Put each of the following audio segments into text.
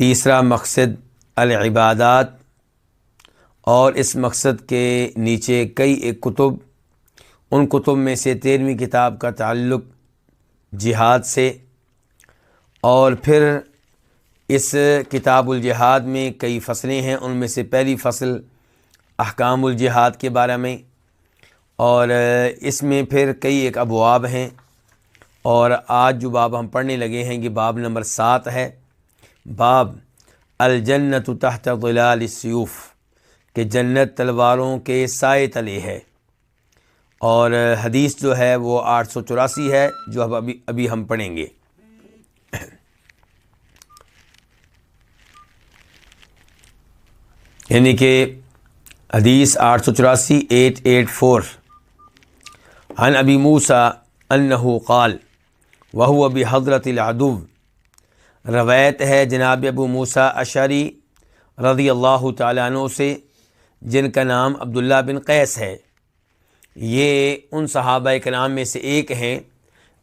تیسرا مقصد العبادات اور اس مقصد کے نیچے کئی ایک کتب، ان کتب میں سے تیرہویں کتاب کا تعلق جہاد سے اور پھر اس کتاب الجہاد میں کئی فصلیں ہیں، ان میں سے پہلی فصل احکام الجہاد کے بارے میں اور اس میں پھر کئی ایک ابواب ہیں اور آج جو باب ہم پڑھنے لگے ہیں، یہ باب نمبر سات ہے۔ باب، الجنت تحت ظلال السیوف، کہ جنت تلواروں کے سائے تلے ہے۔ اور حدیث جو ہے وہ آٹھ سو چوراسی ہے، جو اب ابھی ابھی ہم پڑھیں گے۔ یعنی کہ حدیث آٹھ سو چوراسی، ایٹ ایٹ فور۔ عن ابی موسا انہو قال وہ ابی حضرت العدو۔ روایت ہے جناب ابو موسا اشری رضی اللہ تعالیٰ عنہ سے، جن کا نام عبداللہ بن قیس ہے۔ یہ ان صحابہ کرام میں سے ایک ہیں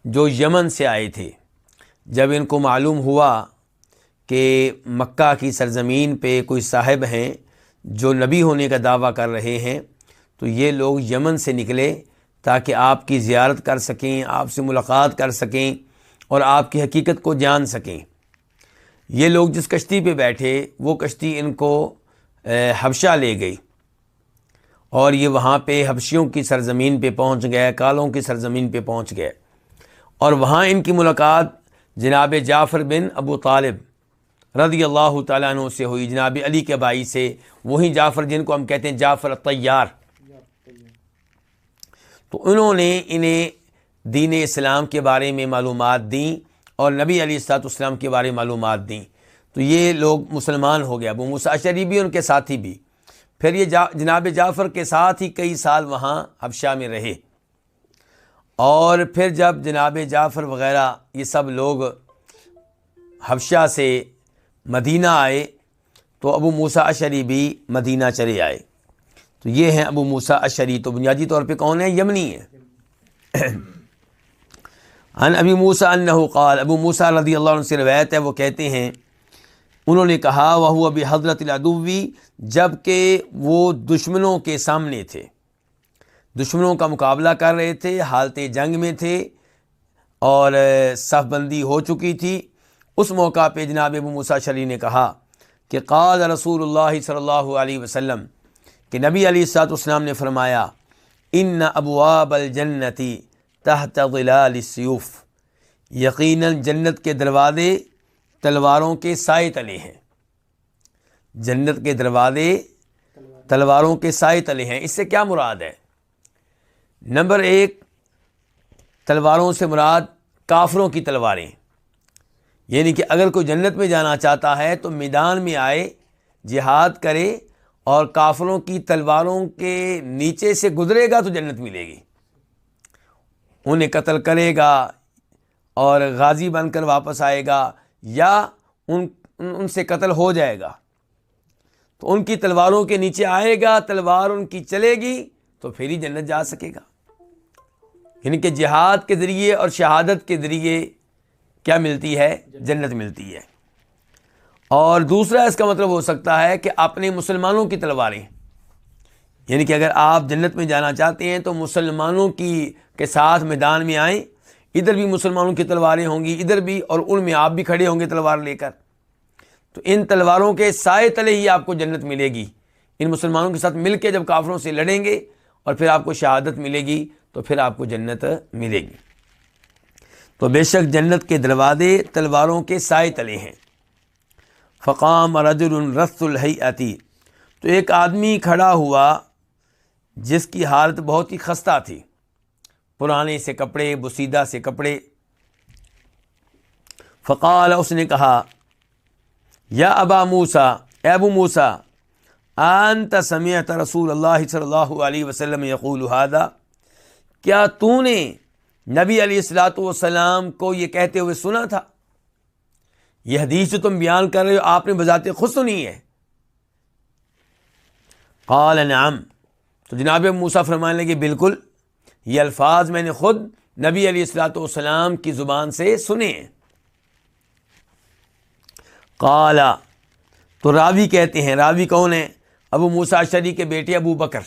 جو یمن سے آئے تھے۔ جب ان کو معلوم ہوا کہ مکہ کی سرزمین پہ کوئی صاحب ہیں جو نبی ہونے کا دعویٰ کر رہے ہیں، تو یہ لوگ یمن سے نکلے تاکہ آپ کی زیارت کر سکیں، آپ سے ملاقات کر سکیں اور آپ کی حقیقت کو جان سکیں۔ یہ لوگ جس کشتی پہ بیٹھے، وہ کشتی ان کو حبشہ لے گئی۔ اور یہ وہاں پہ حبشیوں کی سرزمین پہ پہنچ گئے، کالوں کی سرزمین پہ پہنچ گئے۔ اور وہاں ان کی ملاقات جناب جعفر بن ابو طالب رضی اللہ تعالیٰ عنہ سے ہوئی۔ جناب علی کے بھائی سے۔ وہی جعفر جن کو ہم کہتے ہیں جعفر طیار تو انہوں نے انہیں دین اسلام کے بارے میں معلومات دیں۔ اور نبی علی السلاط اسلام کے بارے میں معلومات دیں۔ تو یہ لوگ مسلمان ہو گیا ابو مساشری بھی، ان کے ساتھی بھی۔ پھر یہ جناب جعفر کے ساتھ ہی کئی سال وہاں حبشہ میں رہے۔ اور پھر جب جناب جعفر وغیرہ یہ سب لوگ حبشہ سے مدینہ آئے، تو ابو موسا اشری بھی مدینہ چلے آئے۔ تو یہ ہیں ابو موسا اشری تو بنیادی طور پہ کون ہے؟ یمنی ہے ان ابی موسا انہو قال، ابو موسا رضی اللہ عنہ سے روایت ہے، وہ کہتے ہیں، انہوں نے کہا وہ ابھی حضرت العدوی، جبکہ وہ دشمنوں کے سامنے تھے۔ دشمنوں کا مقابلہ کر رہے تھے، حالت جنگ میں تھے اور صف بندی ہو چکی تھی۔ اس موقع پہ جناب ابو موسا شلی نے کہا کہ قال رسول اللہ صلی اللہ علیہ وسلم، کہ نبی علی سات اسلام نے فرمایا، ان ابواب الجنتی تحت ظلال السیوف یقیناً جنت کے دروازے تلواروں کے سائے تلے ہیں۔ جنت کے دروازے تلواروں کے سائے تلے ہیں۔ اس سے کیا مراد ہے؟ نمبر ایک، تلواروں سے مراد کافروں کی تلواریں۔ یعنی کہ اگر کوئی جنت میں جانا چاہتا ہے تو میدان میں آئے، جہاد کرے اور کافروں کی تلواروں کے نیچے سے گزرے گا تو جنت ملے گی۔ انہیں قتل کرے گا اور غازی بن کر واپس آئے گا یا ان ان سے قتل ہو جائے گا۔ تو ان کی تلواروں کے نیچے آئے گا، تلوار ان کی چلے گی، تو پھر ہی جنت جا سکے گا۔ یعنی کہ جہاد کے ذریعے اور شہادت کے ذریعے کیا ملتی ہے؟ جنت ملتی ہے۔ اور دوسرا اس کا مطلب ہو سکتا ہے کہ اپنے مسلمانوں کی تلواریں۔ یعنی کہ اگر آپ جنت میں جانا چاہتے ہیں تو مسلمانوں کی کے ساتھ میدان میں آئیں، ادھر بھی مسلمانوں کی تلواریں ہوں گی، ادھر بھی اور ان میں آپ بھی کھڑے ہوں گے تلوار لے کر۔ تو ان تلواروں کے سائے تلے ہی آپ کو جنت ملے گی۔ ان مسلمانوں کے ساتھ مل کے جب کافروں سے لڑیں گے اور پھر آپ کو شہادت ملے گی، تو پھر آپ کو جنت ملے گی۔ تو بے شک جنت کے دروازے تلواروں کے سائے تلے ہیں۔ فقام رجل الرس الحی تو ایک آدمی کھڑا ہوا جس کی حالت بہت ہی خستہ تھی۔ پرانے سے کپڑے، بسیدہ سے کپڑے۔ فقال، اس نے کہا، یا ابا موسا ابو موسا انت سمیت رسول اللہ صلی اللہ علیہ وسلم یقول هذا؟ کیا تو نے نبی علیہ السلاۃ والسلام کو یہ کہتے ہوئے سنا تھا؟ یہ حدیث جو تم بیان کر رہے ہو، آپ نے بذات خود سنی ہے۔ قال، نعم۔ تو جناب موسا فرمانے لگے، بالکل، یہ الفاظ میں نے خود نبی علیہ السلاۃ والسلام کی زبان سے سنے ہیں۔ کالا تو راوی کہتے ہیں، راوی کون ہے ابو موسا شری کے بیٹے ابو بکر۔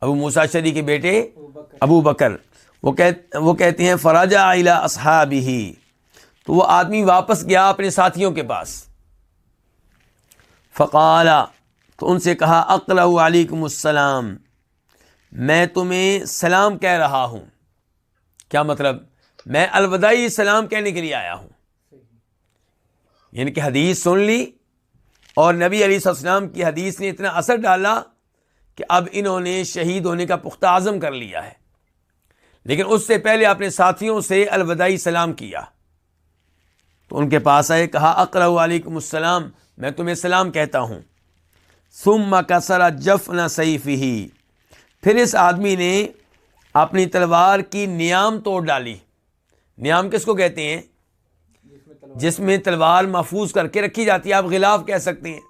ابو موسا شری کے بیٹے ابو بکر۔ وہ وہ کہتے ہیں فراجہ الا اصحاب ہی تو وہ آدمی واپس گیا اپنے ساتھیوں کے پاس۔ فقالا تو ان سے کہا اقلا علیکم السلام، میں تمہیں سلام کہہ رہا ہوں۔ کیا مطلب؟ میں الوداعی سلام کہنے کے لیے آیا ہوں۔ یعنی کہ حدیث سن لی اور نبی علیہ السلام کی حدیث نے اتنا اثر ڈالا کہ اب انہوں نے شہید ہونے کا پختہ اعظم کر لیا ہے۔ لیکن اس سے پہلے اپنے ساتھیوں سے الوداعی سلام کیا۔ تو ان کے پاس آئے، کہا اقرا علیکم السلام، میں تمہیں سلام کہتا ہوں۔ سم کسرا جف نہ سیف ہی پھر اس آدمی نے اپنی تلوار کی نیام توڑ ڈالی۔ نیام کس کو کہتے ہیں؟ جس میں تلوار محفوظ کر کے رکھی جاتی ہے آپ غلاف کہہ سکتے ہیں۔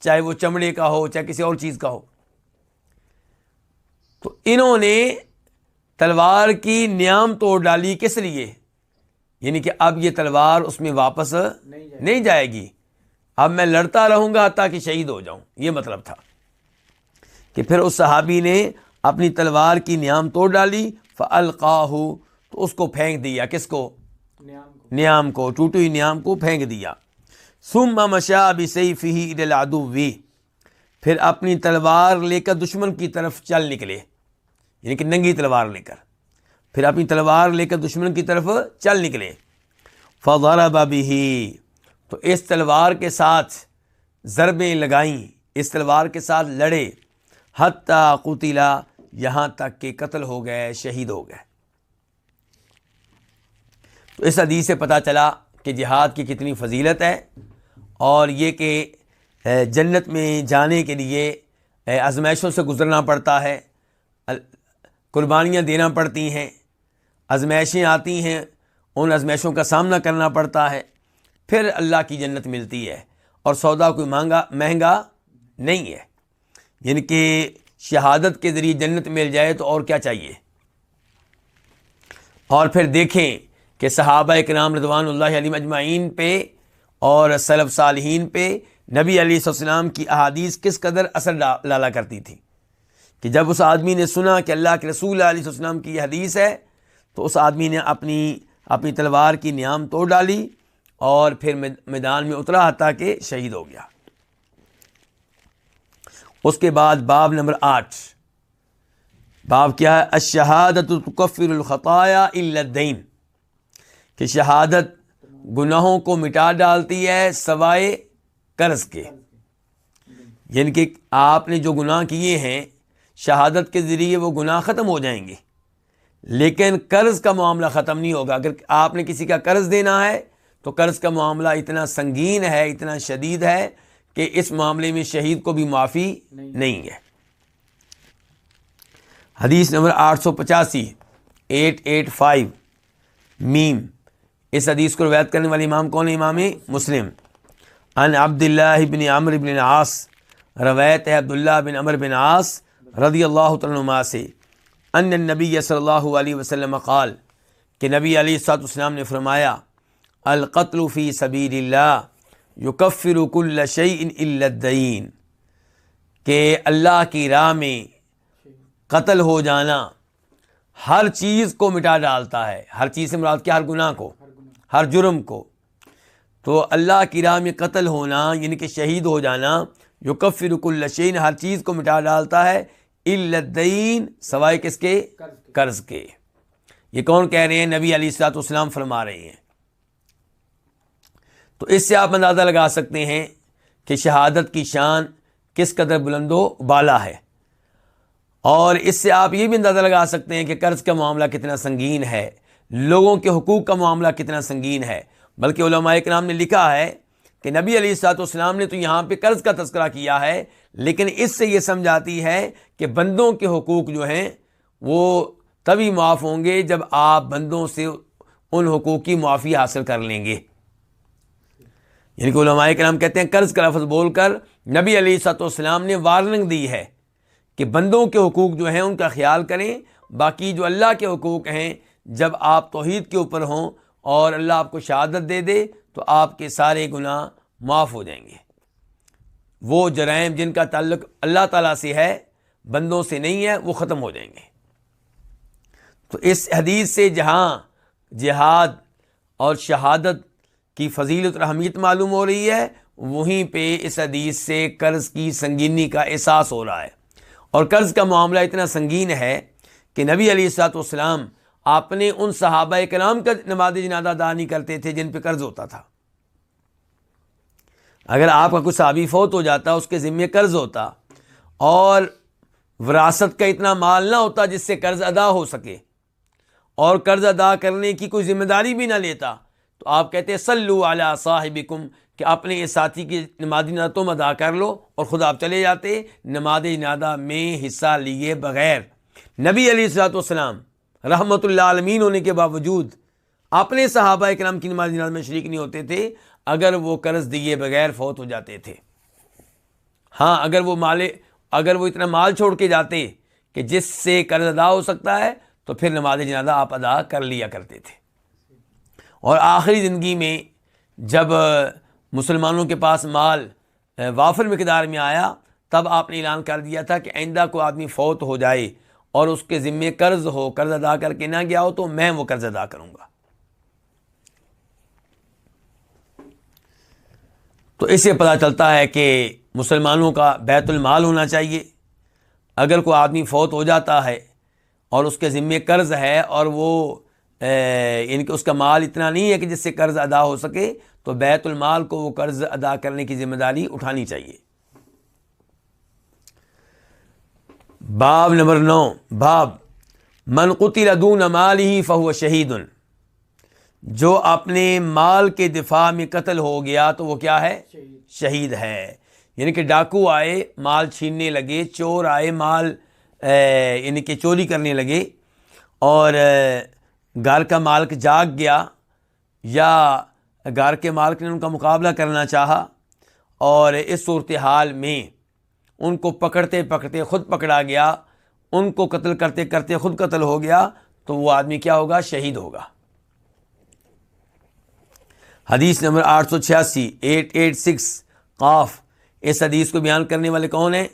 چاہے وہ چمڑے کا ہو چاہے کسی اور چیز کا ہو۔ تو انہوں نے تلوار کی نیام توڑ ڈالی کس لیے؟ یعنی کہ اب یہ تلوار اس میں واپس نہیں جائے گی۔ اب میں لڑتا رہوں گا تاکہ شہید ہو جاؤں۔ یہ مطلب تھا۔ کہ پھر اس صحابی نے اپنی تلوار کی نیام توڑ ڈالی فلقاہ تو اس کو پھینک دیا۔ کس کو؟ نیام کو۔ ٹوٹو ہوئی نیام کو پھینک دیا۔ سم مشا سیف ہی وی پھر اپنی تلوار لے کر دشمن کی طرف چل نکلے۔ یعنی کہ ننگی تلوار لے کر۔ پھر اپنی تلوار لے کر دشمن کی طرف چل نکلے۔ فضر بابی تو اس تلوار کے ساتھ ضربیں لگائیں، اس تلوار کے ساتھ لڑے، حتیٰ قتلا یہاں تک کہ قتل ہو گئے، شہید ہو گئے۔ تو اس حدیث سے پتہ چلا کہ جہاد کی کتنی فضیلت ہے اور یہ کہ جنت میں جانے کے لیے ازمائشوں سے گزرنا پڑتا ہے قربانیاں دینا پڑتی ہیں ازمائشیں آتی ہیں، ان ازمائشوں کا سامنا کرنا پڑتا ہے۔ پھر اللہ کی جنت ملتی ہے اور سودا کوئی مانگا، مہنگا نہیں ہے۔ یعنی کہ شہادت کے ذریعے جنت مل جائے تو اور کیا چاہیے؟ اور پھر دیکھیں کہ صحابہ کرام رضوان اللہ علیہ مجمعین پہ اور صلب صالحین پہ نبی علیہ السلام کی احادیث کس قدر اثر ڈالا کرتی تھی۔ کہ جب اس آدمی نے سنا کہ اللہ کے رسول علیہ السلام کی یہ حدیث ہے تو اس آدمی نے اپنی اپنی تلوار کی نیام توڑ ڈالی۔ اور پھر میدان میں اترا حتیٰ کہ شہید ہو گیا۔ اس کے بعد باب نمبر آٹھ۔ باب کیا ہے؟ اشہادت القفر الخطایا الدین۔ کہ شہادت گناہوں کو مٹا ڈالتی ہے سوائے قرض کے۔ یعنی کہ آپ نے جو گناہ کیے ہیں، شہادت کے ذریعے وہ گناہ ختم ہو جائیں گے۔ لیکن قرض کا معاملہ ختم نہیں ہوگا۔ اگر آپ نے کسی کا قرض دینا ہے تو قرض کا معاملہ اتنا سنگین ہے اتنا شدید ہے کہ اس معاملے میں شہید کو بھی معافی نہیں ہے۔ حدیث نمبر آٹھ سو پچاسی ایٹ ایٹ فائیو میم۔ اس حدیث کو روایت کرنے والے امام کون امام مسلم۔ ان عبداللہ بن عمر بن عاص روایت ہے عبداللہ بن عمر بن عاص رضی اللہ تعالیٰ سے۔ ان نبی صلی اللہ علیہ وسلم قال کہ نبی علی سات اسلام نے فرمایا القتل فی سبیل اللہ یکفر کل شعین الدین کہ اللہ کی راہ میں قتل ہو جانا ہر چیز کو مٹا ڈالتا ہے۔ ہر چیز سے مراد کیا؟ ہر گناہ کو ہر جرم کو۔ تو اللہ کی راہ میں قتل ہونا یعنی کہ شہید ہو جانا یکفر کل شعین ہر چیز کو مٹا ڈالتا ہے۔ الدین سوائے کس کے؟ قرض کے۔ یہ کون کہہ رہے ہیں؟ نبی علی السلاط اسلام فرما رہے ہیں۔ تو اس سے آپ اندازہ لگا سکتے ہیں کہ شہادت کی شان کس قدر بلند و بالا ہے۔ اور اس سے آپ یہ بھی اندازہ لگا سکتے ہیں کہ قرض کا معاملہ کتنا سنگین ہے، لوگوں کے حقوق کا معاملہ کتنا سنگین ہے۔ بلکہ علماء کرام نے لکھا ہے کہ نبی علی سات والسلام نے تو یہاں پہ قرض کا تذکرہ کیا ہے، لیکن اس سے یہ سمجھاتی ہے کہ بندوں کے حقوق جو ہیں وہ تبھی معاف ہوں گے جب آپ بندوں سے ان حقوق کی معافی حاصل کر لیں گے۔ یعنی کہ علماء کے نام کہتے ہیں قرض کا لفظ بول کر نبی علی سات والسلام نے وارننگ دی ہے کہ بندوں کے حقوق جو ہیں ان کا خیال کریں، باقی جو اللہ کے حقوق ہیں، جب آپ توحید کے اوپر ہوں اور اللہ آپ کو شہادت دے دے، تو آپ کے سارے گناہ معاف ہو جائیں گے۔ وہ جرائم جن کا تعلق اللہ تعالیٰ سے ہے، بندوں سے نہیں ہے، وہ ختم ہو جائیں گے۔ تو اس حدیث سے جہاں جہاد اور شہادت کی فضیلت رحمیت معلوم ہو رہی ہے، وہیں پہ اس حدیث سے قرض کی سنگینی کا احساس ہو رہا ہے۔ اور قرض کا معاملہ اتنا سنگین ہے کہ نبی علی السلاط والسلام آپ نے ان صحابہ کلام کا نماز جنازہ ادا نہیں کرتے تھے جن پہ قرض ہوتا تھا۔ اگر آپ کا کچھ صحابی فوت ہو جاتا، اس کے ذمے قرض ہوتا اور وراثت کا اتنا مال نہ ہوتا جس سے قرض ادا ہو سکے اور قرض ادا کرنے کی کوئی ذمہ داری بھی نہ لیتا تو آپ کہتے سلو اعلیٰ صاحب کہ اپنے اس ساتھی کی نماز نادہ تم ادا کر لو اور خود آپ چلے جاتے نماز نادہ میں حصہ لیے بغیر۔ نبی علی السلاۃ والسلام رحمۃ اللہ عالمین ہونے کے باوجود اپنے صحابہ کرام کی نماز ناد میں شریک نہیں ہوتے تھے، اگر وہ قرض دیے بغیر فوت ہو جاتے تھے۔ ہاں اگر وہ مالے اگر وہ اتنا مال چھوڑ کے جاتے کہ جس سے قرض ادا ہو سکتا ہے، تو پھر نماز جنازہ آپ ادا کر لیا کرتے تھے۔ اور آخری زندگی میں جب مسلمانوں کے پاس مال وافر مقدار میں آیا، تب آپ نے اعلان کر دیا تھا کہ آئندہ کو آدمی فوت ہو جائے اور اس کے ذمے قرض ہو، قرض ادا کر کے نہ گیا ہو تو میں وہ قرض ادا کروں گا۔ تو اس سے پتہ چلتا ہے کہ مسلمانوں کا بیت المال ہونا چاہیے۔ اگر کوئی آدمی فوت ہو جاتا ہے اور اس کے ذمے قرض ہے اور وہ یعنی کہ اس کا مال اتنا نہیں ہے کہ جس سے قرض ادا ہو سکے، تو بیت المال کو وہ قرض ادا کرنے کی ذمہ داری اٹھانی چاہیے۔ باب نمبر نو، باب منقطی ردون مال ہی فہو شہید۔ جو اپنے مال کے دفاع میں قتل ہو گیا تو وہ کیا ہے؟ شہید ہے۔ یعنی کہ ڈاکو آئے، مال چھیننے لگے، چور آئے، مال یعنی کہ چوری کرنے لگے۔ اور گھر کا مالک جاگ گیا یا گھر کے مالک نے ان کا مقابلہ کرنا چاہا اور اس صورتحال میں ان کو پکڑتے پکڑتے خود پکڑا گیا، ان کو قتل کرتے کرتے خود قتل ہو گیا تو وہ آدمی کیا ہوگا؟ شہید ہوگا۔ حدیث نمبر آٹھ سو چھیاسی، ایٹ ایٹ سکس، قاف۔ اس حدیث کو بیان کرنے والے کون ہیں؟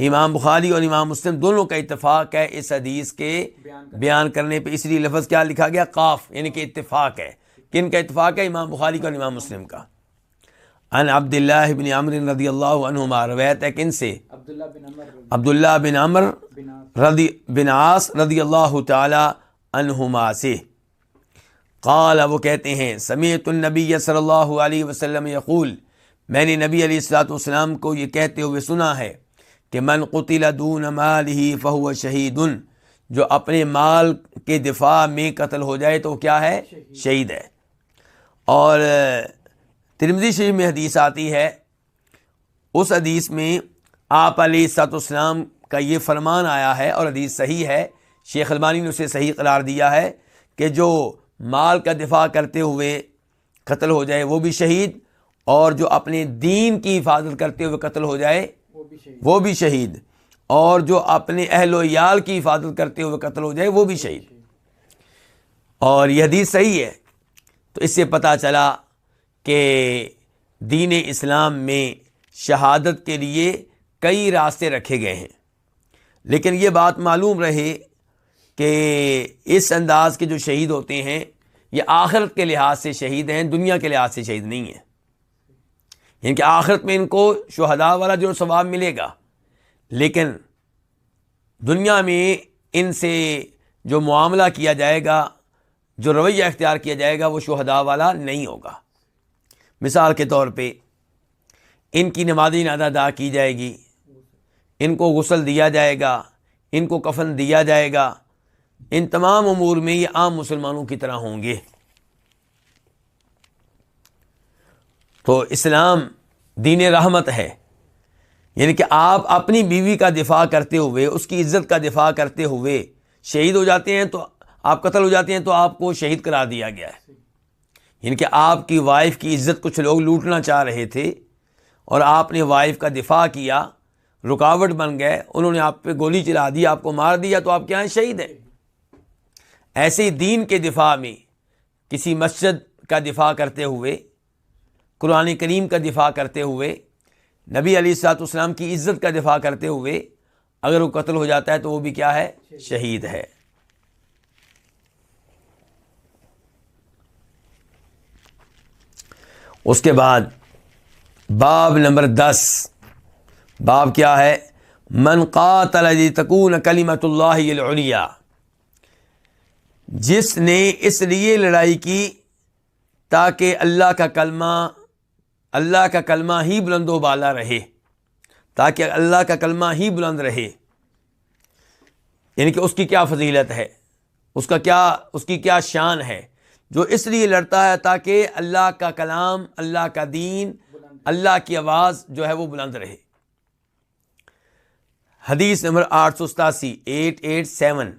امام بخاری اور امام مسلم دونوں کا اتفاق ہے اس حدیث کے بیان کرنے پہ۔ اس لیے لفظ کیا لکھا گیا؟ قاف یعنی کہ اتفاق ہے۔ کن کا اتفاق ہے؟ امام بخاری کا اور امام مسلم کا۔ ان عبد اللہ بن عمر رضی اللہ عنہما روایت ہے کن سے؟ عبداللہ بن عمر رضی بن عاص۔ رضی اللہ تعالی عنہما سے۔ قال وہ کہتے ہیں سمیت النبی صلی اللہ علیہ وسلم یقول میں نے نبی علیہ السلاۃ والسلام کو یہ کہتے ہوئے سنا ہے کہ من قتل دون مال ہی فہو شہید جو اپنے مال کے دفاع میں قتل ہو جائے تو کیا ہے؟ شہید۔ ہے۔ اور ترمزی شریف میں حدیث آتی ہے اس حدیث میں آپ علیہ سات اسلام کا یہ فرمان آیا ہے اور حدیث صحیح ہے۔ شیخ البانی نے اسے صحیح قرار دیا ہے کہ جو مال کا دفاع کرتے ہوئے قتل ہو جائے وہ بھی شہید اور جو اپنے دین کی حفاظت کرتے ہوئے قتل ہو جائے وہ بھی شہید۔ اور جو اپنے اہل و عیال کی حفاظت کرتے ہوئے قتل ہو جائے، وہ بھی شہید۔ اور یہ حدیث صحیح ہے۔ تو اس سے پتہ چلا کہ دین اسلام میں شہادت کے لیے کئی راستے رکھے گئے ہیں۔ لیکن یہ بات معلوم رہے کہ اس انداز کے جو شہید ہوتے ہیں، یہ آخرت کے لحاظ سے شہید ہیں، دنیا کے لحاظ سے شہید نہیں ہیں۔ یعنی کہ آخرت میں ان کو شہدا والا جو ثواب ملے گا۔ لیکن دنیا میں ان سے جو معاملہ کیا جائے گا، جو رویہ اختیار کیا جائے گا، وہ شہدا والا نہیں ہوگا۔ مثال کے طور پہ، ان کی نمازی نادا ادا کی جائے گی، ان کو غسل دیا جائے گا، ان کو کفن دیا جائے گا۔ ان تمام امور میں یہ عام مسلمانوں کی طرح ہوں گے۔ تو اسلام دین رحمت ہے۔ یعنی کہ آپ اپنی بیوی کا دفاع کرتے ہوئے، اس کی عزت کا دفاع کرتے ہوئے شہید ہو جاتے ہیں تو آپ قتل ہو جاتے ہیں تو آپ کو شہید کرا دیا گیا ہے۔ یعنی کہ آپ کی وائف کی عزت کچھ لوگ لوٹنا چاہ رہے تھے اور آپ نے وائف کا دفاع کیا، رکاوٹ بن گئے، انہوں نے آپ پہ گولی چلا دی، آپ کو مار دیا تو آپ کے یہاں شہید ہے ایسے ہی دین کے دفاع میں کسی مسجد کا دفاع کرتے ہوئے قرآن کریم کا دفاع کرتے ہوئے، نبی علی سات اسلام کی عزت کا دفاع کرتے ہوئے، اگر وہ قتل ہو جاتا ہے تو وہ بھی کیا ہے؟ شہید ہے۔ اس کے بعد، باب نمبر دس۔ باب کیا ہے؟ من قاتل تکون کلیمت اللہ العلیہ جس نے اس لیے لڑائی کی تاکہ اللہ کا کلمہ اللہ کا کلمہ ہی بلند و بالا رہے، تاکہ اللہ کا کلمہ ہی بلند رہے۔ یعنی کہ اس کی کیا فضیلت ہے؟ اس کا کیا، اس کی کیا شان ہے؟ جو اس لیے لڑتا ہے تاکہ اللہ کا کلام، اللہ کا دین، اللہ کی آواز جو ہے وہ بلند رہے۔ حدیث نمبر آٹھ سو ستاسی، ایٹ ایٹ سیون۔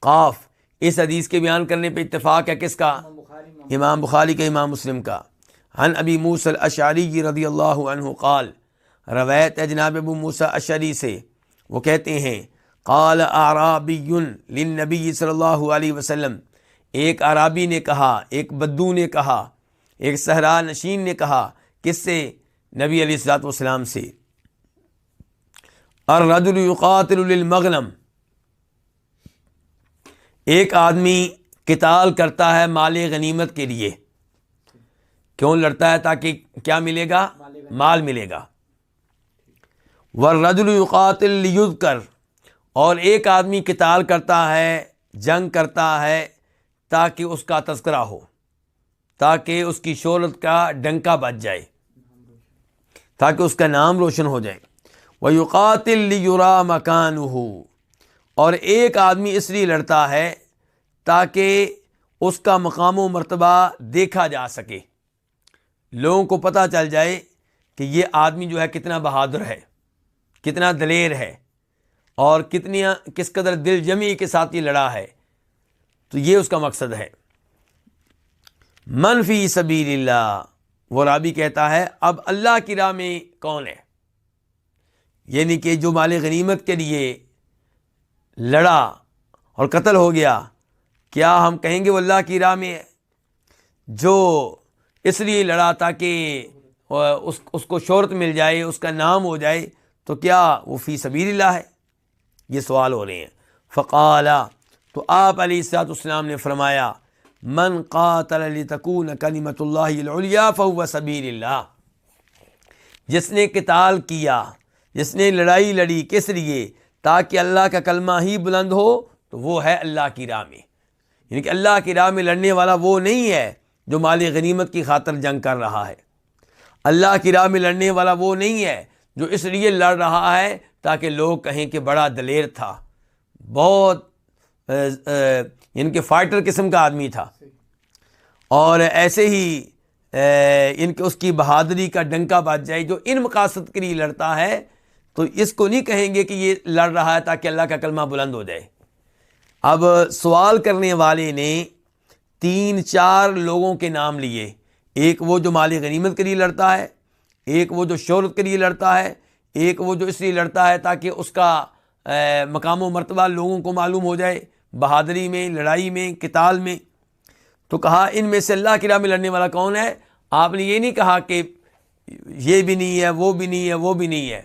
قاف، اس حدیث کے بیان کرنے پہ اتفاق ہے کس کا؟ امام بخاری کا امام مسلم کا۔ ہن ابی موسل اشاری رضی اللہ عنہ قال، روایت جناب ابو موسا اشری سے۔ وہ کہتے ہیں، قال آرابی للنبی صلی اللہ علیہ وسلم۔ ایک عرابی نے کہا، ایک بدو نے کہا، ایک صحرا نشین نے کہا، کس سے؟ نبی علیہ السلاط والسلام سے۔ الرجل يقاتل للمغنم۔ ایک آدمی کتال کرتا ہے مال غنیمت کے لیے۔ کیوں لڑتا ہے تاکہ کیا ملے گا؟ مال ملے گا۔ ورجل القاتل کر اور ایک آدمی کتال کرتا ہے، جنگ کرتا ہے تاکہ اس کا تذکرہ ہو، تاکہ اس کی شہرت کا ڈنکا بچ جائے، تاکہ اس کا نام روشن ہو جائے۔ وہ یقاتل یورا مکان ہو اور ایک آدمی اس لیے لڑتا ہے تاکہ اس کا مقام و مرتبہ دیکھا جا سکے۔ لوگوں کو پتہ چل جائے کہ یہ آدمی جو ہے کتنا بہادر ہے، کتنا دلیر ہے اور کتنی کس قدر دل جمی کے ساتھ یہ لڑا ہے۔ تو یہ اس کا مقصد ہے۔ منفی سبیل اللہ وہ رابی کہتا ہے، اب اللہ کی راہ میں کون ہے؟ یعنی کہ جو مال غنیمت کے لیے لڑا اور قتل ہو گیا، کیا ہم کہیں گے وہ اللہ کی راہ میں جو اس لیے لڑا تاکہ اس اس کو شہرت مل جائے، اس کا نام ہو جائے۔ تو کیا وہ فی سبیل اللہ ہے؟ یہ سوال ہو رہے ہیں۔ فقالا تو آپ علیہ السلاط اسلام نے فرمایا، من قاتل علی تکون کلیمت اللہ فو سبیل اللہ۔ جس نے کتال کیا، جس نے لڑائی لڑی کس لیے؟ تاکہ اللہ کا کلمہ ہی بلند ہو تو وہ ہے اللہ کی راہ میں۔ یعنی کہ اللہ کی راہ میں لڑنے والا وہ نہیں ہے۔ جو مال غنیمت کی خاطر جنگ کر رہا ہے۔ اللہ کی راہ میں لڑنے والا وہ نہیں ہے جو اس لیے لڑ رہا ہے تاکہ لوگ کہیں کہ بڑا دلیر تھا۔ بہت ان یعنی کے فائٹر قسم کا آدمی تھا۔ اور ایسے ہی ان کے اس کی بہادری کا ڈنکا بات جائے جو ان مقاصد کے لیے لڑتا ہے، تو اس کو نہیں کہیں گے کہ یہ لڑ رہا ہے تاکہ اللہ کا کلمہ بلند ہو جائے۔ اب سوال کرنے والے نے تین چار لوگوں کے نام لیے۔ ایک وہ جو مالی غنیمت کے لیے لڑتا ہے، ایک وہ جو شہرت کے لیے لڑتا ہے، ایک وہ جو اس لیے لڑتا ہے تاکہ اس کا مقام و مرتبہ لوگوں کو معلوم ہو جائے، بہادری میں، لڑائی میں کتال میں۔ تو کہا، ان میں سے اللہ کی راہ میں لڑنے والا کون ہے؟ آپ نے یہ نہیں کہا کہ یہ بھی نہیں ہے، وہ بھی نہیں ہے، وہ بھی نہیں ہے۔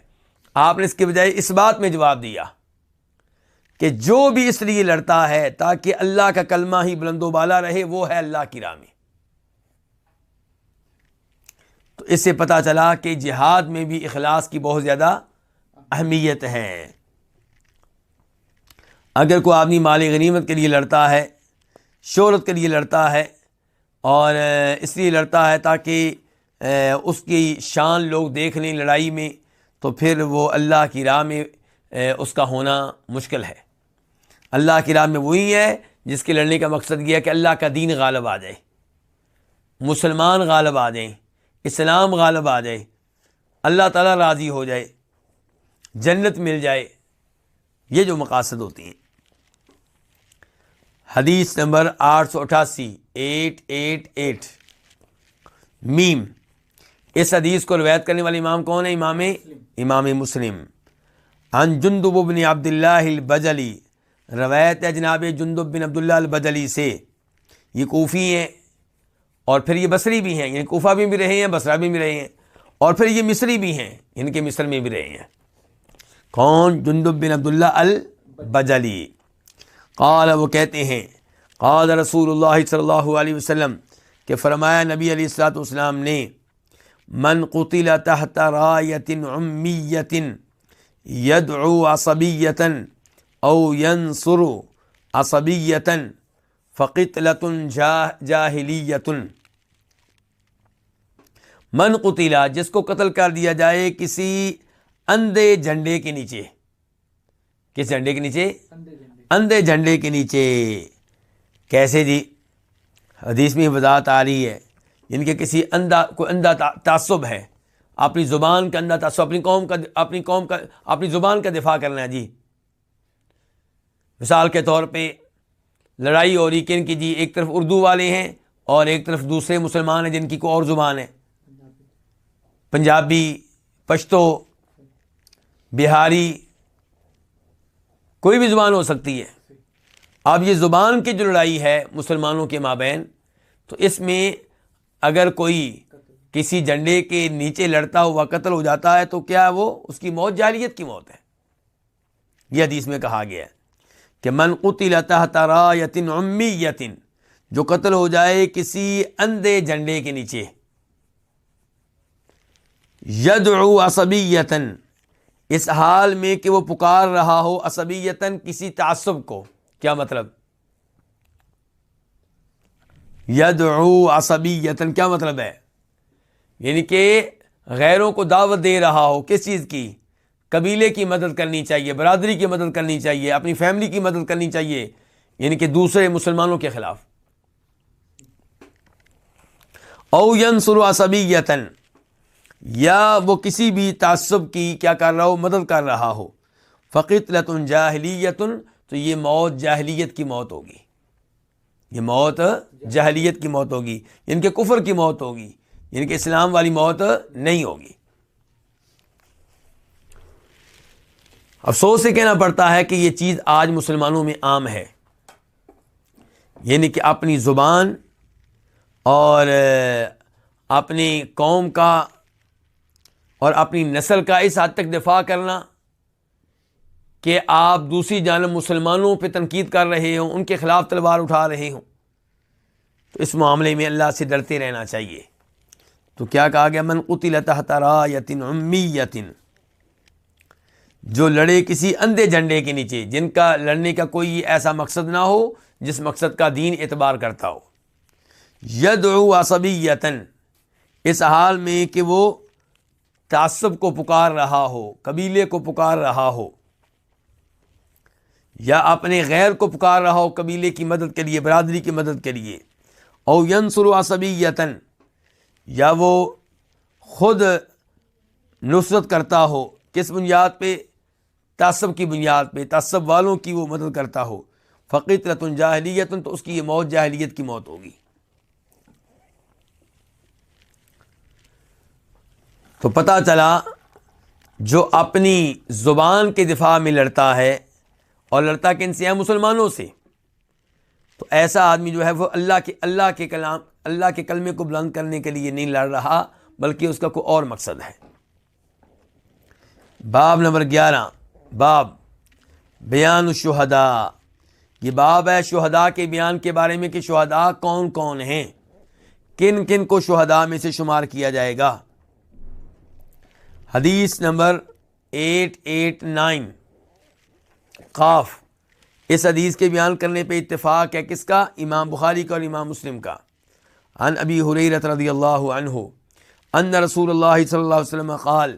آپ نے اس کے بجائے اس بات میں جواب دیا۔ کہ جو بھی اس لیے لڑتا ہے تاکہ اللہ کا کلمہ ہی بلند و بالا رہے، وہ ہے اللہ کی راہ میں۔ تو اس سے پتہ چلا کہ جہاد میں بھی اخلاص کی بہت زیادہ اہمیت ہے۔ اگر کوئی آدمی مال غنیمت کے لیے لڑتا ہے، شہرت کے لیے لڑتا ہے اور اس لیے لڑتا ہے تاکہ اس کی شان لوگ دیکھ لیں لڑائی میں، تو پھر وہ اللہ کی راہ میں اس کا ہونا مشکل ہے۔ اللہ کی راہ میں وہی ہے جس کے لڑنے کا مقصد یہ ہے کہ اللہ کا دین غالب آ جائے۔ مسلمان غالب آ جائیں، اسلام غالب آ جائے، اللہ تعالیٰ راضی ہو جائے، جنت مل جائے۔ یہ جو مقاصد ہوتی ہیں۔ حدیث نمبر آٹھ سو اٹھاسی، ایٹ ایٹ ایٹ۔ میم۔ اس حدیث کو روایت کرنے والے امام کون ہے؟ امام امام مسلم۔ ان جندب بن عبداللہ البجلی روایت ہے جناب جندب بن عبداللہ البجلی سے۔ یہ کوفی ہیں اور پھر یہ بصری بھی ہیں یعنی کوفہ میں بھی رہے ہیں، بصرہ میں بھی رہے ہیں۔ اور پھر یہ مصری بھی ہیں، ان کے مصر میں بھی رہے ہیں۔ کون؟ جندب بن عبداللہ البجلی قال، وہ کہتے ہیں، قال رسول اللہ صلی اللہ علیہ وسلم کہ فرمایا نبی علیہ السلاۃ والسلام نے، من قتل تحت رایت عمیت یدعو عصبیتا او ینصر عصبیتا فقتلت جاہلیت من قتلا جس کو قتل کر دیا جائے کسی اندھے جھنڈے کے نیچے۔ کس جھنڈے کے نیچے؟ اندھے جھنڈے کے نیچے۔ کیسے جی؟ حدیث میں وضاحت آ رہی ہے۔ یعنی جن کے کسی اندھا، کوئی اندھا تعصب ہے۔ اپنی زبان کا اندھا تعصب، اپنی قوم کا، اپنی قوم کا، اپنی زبان کا دفاع کرنا ہے جی۔ مثال کے طور پہ لڑائی ہو رہی کن کی جی ایک طرف اردو والے ہیں اور ایک طرف دوسرے مسلمان ہیں جن کی کوئی اور زبان ہے۔ پنجابی، پشتو، بہاری، کوئی بھی زبان ہو سکتی ہے۔ اب یہ زبان کی جو لڑائی ہے مسلمانوں کے مابین، تو اس میں اگر کوئی کسی جھنڈے کے نیچے لڑتا ہوا قتل ہو جاتا ہے، تو کیا وہ اس کی موت جالیت کی موت ہے؟ یہ حدیث میں کہا گیا ہے۔ کہ من قتل تحت یتن امی یتن جو قتل ہو جائے کسی اندھے جھنڈے کے نیچے۔ یدعو عصبیتن اس حال میں کہ وہ پکار رہا ہو عصبیتن کسی تعصب کو۔ کیا مطلب؟ یدعو عصبیتن کیا مطلب ہے؟ یعنی کہ غیروں کو دعوت دے رہا ہو کس چیز کی؟ قبیلے کی مدد کرنی چاہیے، برادری کی مدد کرنی چاہیے، اپنی فیملی کی مدد کرنی چاہیے یعنی کہ دوسرے مسلمانوں کے خلاف۔ او ینصر عصبیتن یا وہ کسی بھی تعصب کی کیا کر رہا ہو، مدد کر رہا ہو۔ فقیت لتن جاہلیتن، تو یہ موت جاہلیت کی موت ہوگی۔ یہ موت جہلیت کی موت ہوگی یعنی ان کے کفر کی موت ہوگی یعنی ان کے اسلام والی موت نہیں ہوگی۔ افسوس سے کہنا پڑتا ہے کہ یہ چیز آج مسلمانوں میں عام ہے۔ یعنی کہ اپنی زبان اور اپنی قوم کا اور اپنی نسل کا اس حد تک دفاع کرنا کہ آپ دوسری جانب مسلمانوں پہ تنقید کر رہے ہوں، ان کے خلاف تلوار اٹھا رہے ہوں۔ تو اس معاملے میں اللہ سے ڈرتے رہنا چاہیے۔ تو کیا کہا گیا؟ من قتل تحت یتن امی یتن جو لڑے کسی اندھے جھنڈے کے نیچے، جن کا لڑنے کا کوئی ایسا مقصد نہ ہو، جس مقصد کا دین اعتبار کرتا ہو۔ یدعو عصبی یتن اس حال میں کہ وہ تعصب کو پکار رہا ہو، قبیلے کو پکار رہا ہو۔ یا اپنے غیر کو پکار رہا ہو، قبیلے کی مدد کے لیے، برادری کی مدد کے لیے۔ او ینصر عصبی یتن یا وہ خود نصرت کرتا ہو، کس بنیاد پہ؟ تعصب کی بنیاد پہ، تعصب والوں کی وہ مدد کرتا ہو۔ فقیت رتن جاہلیتن، تو اس کی یہ موت جاہلیت کی موت ہوگی۔ تو پتہ چلا، جو اپنی زبان کے دفاع میں لڑتا ہے اور لڑتا کن سے ہے؟ مسلمانوں سے۔ تو ایسا آدمی جو ہے، وہ اللہ کے اللہ کے کلام، اللہ کے کلمے کو بلند کرنے کے لیے نہیں لڑ رہا، بلکہ اس کا کوئی اور مقصد ہے۔ باب نمبر گیارہ۔ باب، بیان الشہدا یہ باب ہے شہداء کے بیان کے بارے میں کہ شہداء کون کون ہیں، کن کن کو شہداء میں سے شمار کیا جائے گا۔ حدیث نمبر ایٹ ایٹ نائن۔ قاف۔ اس حدیث کے بیان کرنے پہ اتفاق ہے کس کا؟ امام بخاری کا اور امام مسلم کا۔ ان ابی حریرت رضی اللہ عنہ، ان رسول اللہ صلی اللہ علیہ وسلم قال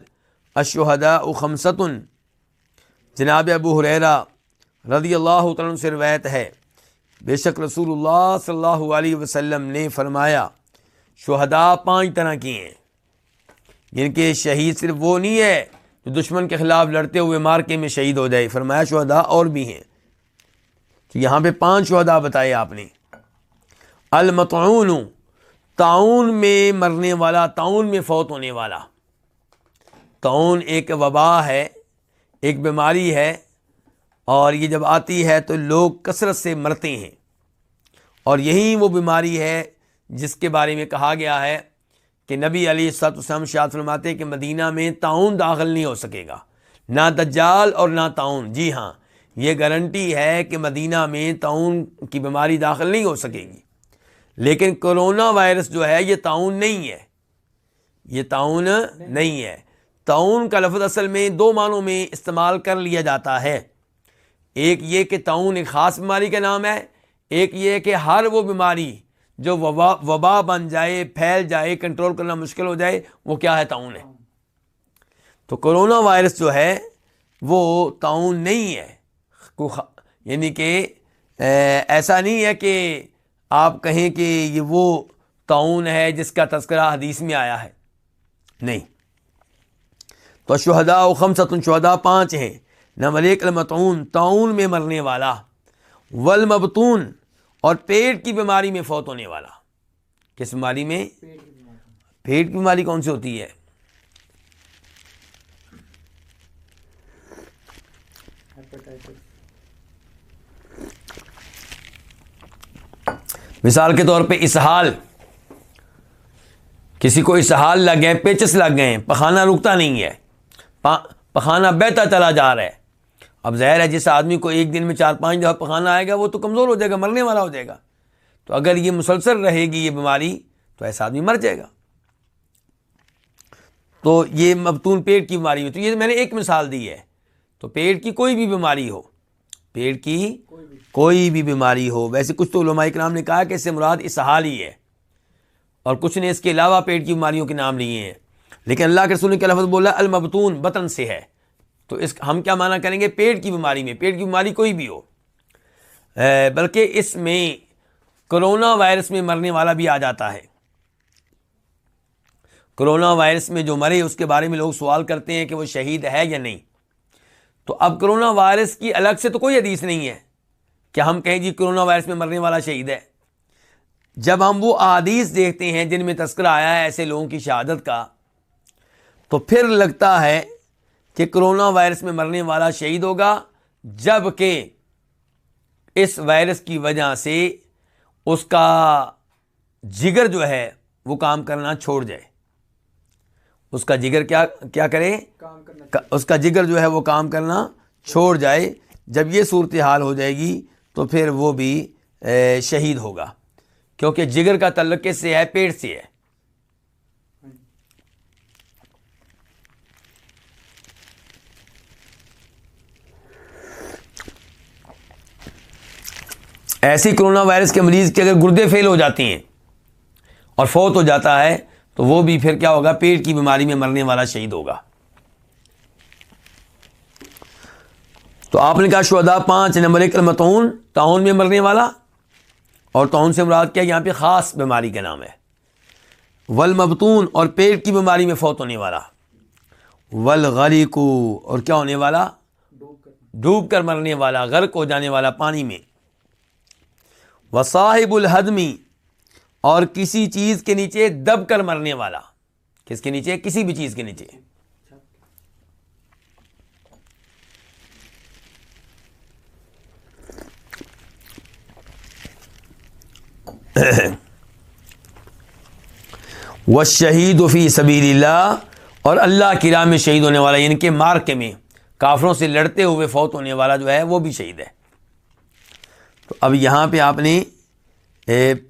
اشہداء خمسۃ جناب ابو حریرہ رضی اللہ تعالیٰ سے روایت ہے۔ بے شک رسول اللہ صلی اللہ علیہ وسلم نے فرمایا، شہداء پانچ طرح کی ہیں۔ جن کے شہید صرف وہ نہیں ہے جو دشمن کے خلاف لڑتے ہوئے مارکے میں شہید ہو جائے۔ فرمایا، شہداء اور بھی ہیں۔ تو یہاں پہ پانچ شہداء بتائے آپ نے۔ المتعون تعاون میں مرنے والا تعاون میں فوت ہونے والا۔ تعاون ایک وبا ہے۔ ایک بیماری ہے اور یہ جب آتی ہے تو لوگ کثرت سے مرتے ہیں۔ اور یہی وہ بیماری ہے جس کے بارے میں کہا گیا ہے کہ نبی علی سات وسلم شاد فرماتے کہ مدینہ میں تعاون داخل نہیں ہو سکے گا۔ نہ دجال اور نہ تعاون۔ جی ہاں یہ گارنٹی ہے کہ مدینہ میں تعاون کی بیماری داخل نہیں ہو سکے گی۔ لیکن کرونا وائرس جو ہے، یہ تعاون نہیں ہے۔ یہ تعاون نہیں ہے۔ تعاون کا لفظ اصل میں دو معنوں میں استعمال کر لیا جاتا ہے۔ ایک یہ کہ تعاون ایک خاص بیماری کا نام ہے، ایک یہ کہ ہر وہ بیماری جو وبا وبا بن جائے، پھیل جائے، کنٹرول کرنا مشکل ہو جائے، وہ کیا ہے؟ تعاون ہے۔ تو کرونا وائرس جو ہے، وہ تعاون نہیں ہے۔ یعنی کہ ایسا نہیں ہے کہ آپ کہیں کہ یہ وہ تعاون ہے جس کا تذکرہ حدیث میں آیا ہے۔ نہیں۔ تو شہدا و خمسۃ شہدا پانچ ہیں۔ نملیک المتعون تعاون میں مرنے والا۔ ولمبتون اور پیٹ کی بیماری میں فوت ہونے والا۔ کس بیماری میں؟ پیٹ کی بیماری کون سی ہوتی ہے؟ مثال کے طور پہ اسہال۔ کسی کو اسہال لگ گئے، پیچس لگ گئے پخانا رکتا نہیں ہے۔ پخانا بہتا چلا جا رہا ہے۔ اب ظاہر ہے جس آدمی کو ایک دن میں چار پانچ دفعہ پخانا آئے گا، وہ تو کمزور ہو جائے گا، مرنے والا ہو جائے گا۔ تو اگر یہ مسلسل رہے گی یہ بیماری، تو ایسا آدمی مر جائے گا۔ تو یہ مبتون پیٹ کی بیماری ہو تو یہ میں نے ایک مثال دی ہے۔ تو پیٹ کی کوئی بھی بیماری ہو، پیٹ کی کوئی بھی بیماری ہو، ویسے کچھ تو علماء کرام نے کہا کہ اس سے مراد اسحال ہی ہے۔ اور کچھ نے اس کے علاوہ پیٹ کی بیماریوں کے نام لیے ہیں۔ لیکن اللہ کے رسول نے کیا لفظ بولا؟ المبتون، بطن سے ہے۔ تو اس ہم کیا مانا کریں گے؟ پیٹ کی بیماری میں۔ پیٹ کی بیماری کوئی بھی ہو۔ بلکہ اس میں کرونا وائرس میں مرنے والا بھی آ جاتا ہے۔ کرونا وائرس میں جو مرے، اس کے بارے میں لوگ سوال کرتے ہیں کہ وہ شہید ہے یا نہیں۔ تو اب کرونا وائرس کی الگ سے تو کوئی حدیث نہیں ہے کہ ہم کہیں جی کرونا وائرس میں مرنے والا شہید ہے۔ جب ہم وہ احادیث دیکھتے ہیں جن میں تذکرہ آیا ہے ایسے لوگوں کی شہادت کا تو پھر لگتا ہے کہ کرونا وائرس میں مرنے والا شہید ہوگا جبکہ اس وائرس کی وجہ سے اس کا جگر جو ہے وہ کام کرنا چھوڑ جائے۔ اس کا جگر کیا کیا کرے اس کا جگر جو ہے وہ کام کرنا چھوڑ جائے۔ جب یہ صورتحال ہو جائے گی تو پھر وہ بھی شہید ہوگا۔ کیونکہ جگر کا تعلق کس سے ہے؟ پیٹ سے ہے۔ ایسی کرونا وائرس کے مریض کے اگر گردے فیل ہو جاتی ہیں اور فوت ہو جاتا ہے، تو وہ بھی پھر کیا ہوگا؟ پیٹ کی بیماری میں مرنے والا شہید ہوگا۔ تو آپ نے کہا شہدا پانچ، نمبر ایک المتون تعاون میں مرنے والا۔ اور تعاون سے مراد کیا؟ یہاں پہ خاص بیماری کا نام ہے۔ ول مبتون اور پیٹ کی بیماری میں فوت ہونے والا۔ ول غریقو اور کیا ہونے والا؟ ڈوب کر مرنے والا، غرق ہو جانے والا پانی میں۔ وصاحب الحدمی اور کسی چیز کے نیچے دب کر مرنے والا۔ کس کے نیچے؟ کسی بھی چیز کے نیچے۔ وہ شہید فی سبیل اللہ اور اللہ کی راہ میں شہید ہونے والا یعنی کہ مارکے میں کافروں سے لڑتے ہوئے فوت ہونے والا جو ہے، وہ بھی شہید ہے۔ تو اب یہاں پہ آپ نے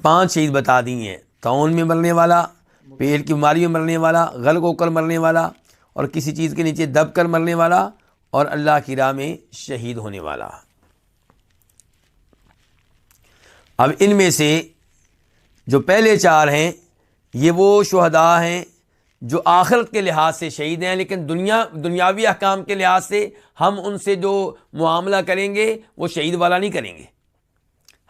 پانچ شہید بتا دی ہیں۔ تعاون میں مرنے والا، پیٹ کی بیماری میں مرنے والا غلق ہو کر مرنے والا اور کسی چیز کے نیچے دب کر مرنے والا اور اللہ کی راہ میں شہید ہونے والا۔ اب ان میں سے جو پہلے چار ہیں، یہ وہ شہداء ہیں جو آخرت کے لحاظ سے شہید ہیں، لیکن دنیا، دنیاوی احکام کے لحاظ سے ہم ان سے جو معاملہ کریں گے، وہ شہید والا نہیں کریں گے۔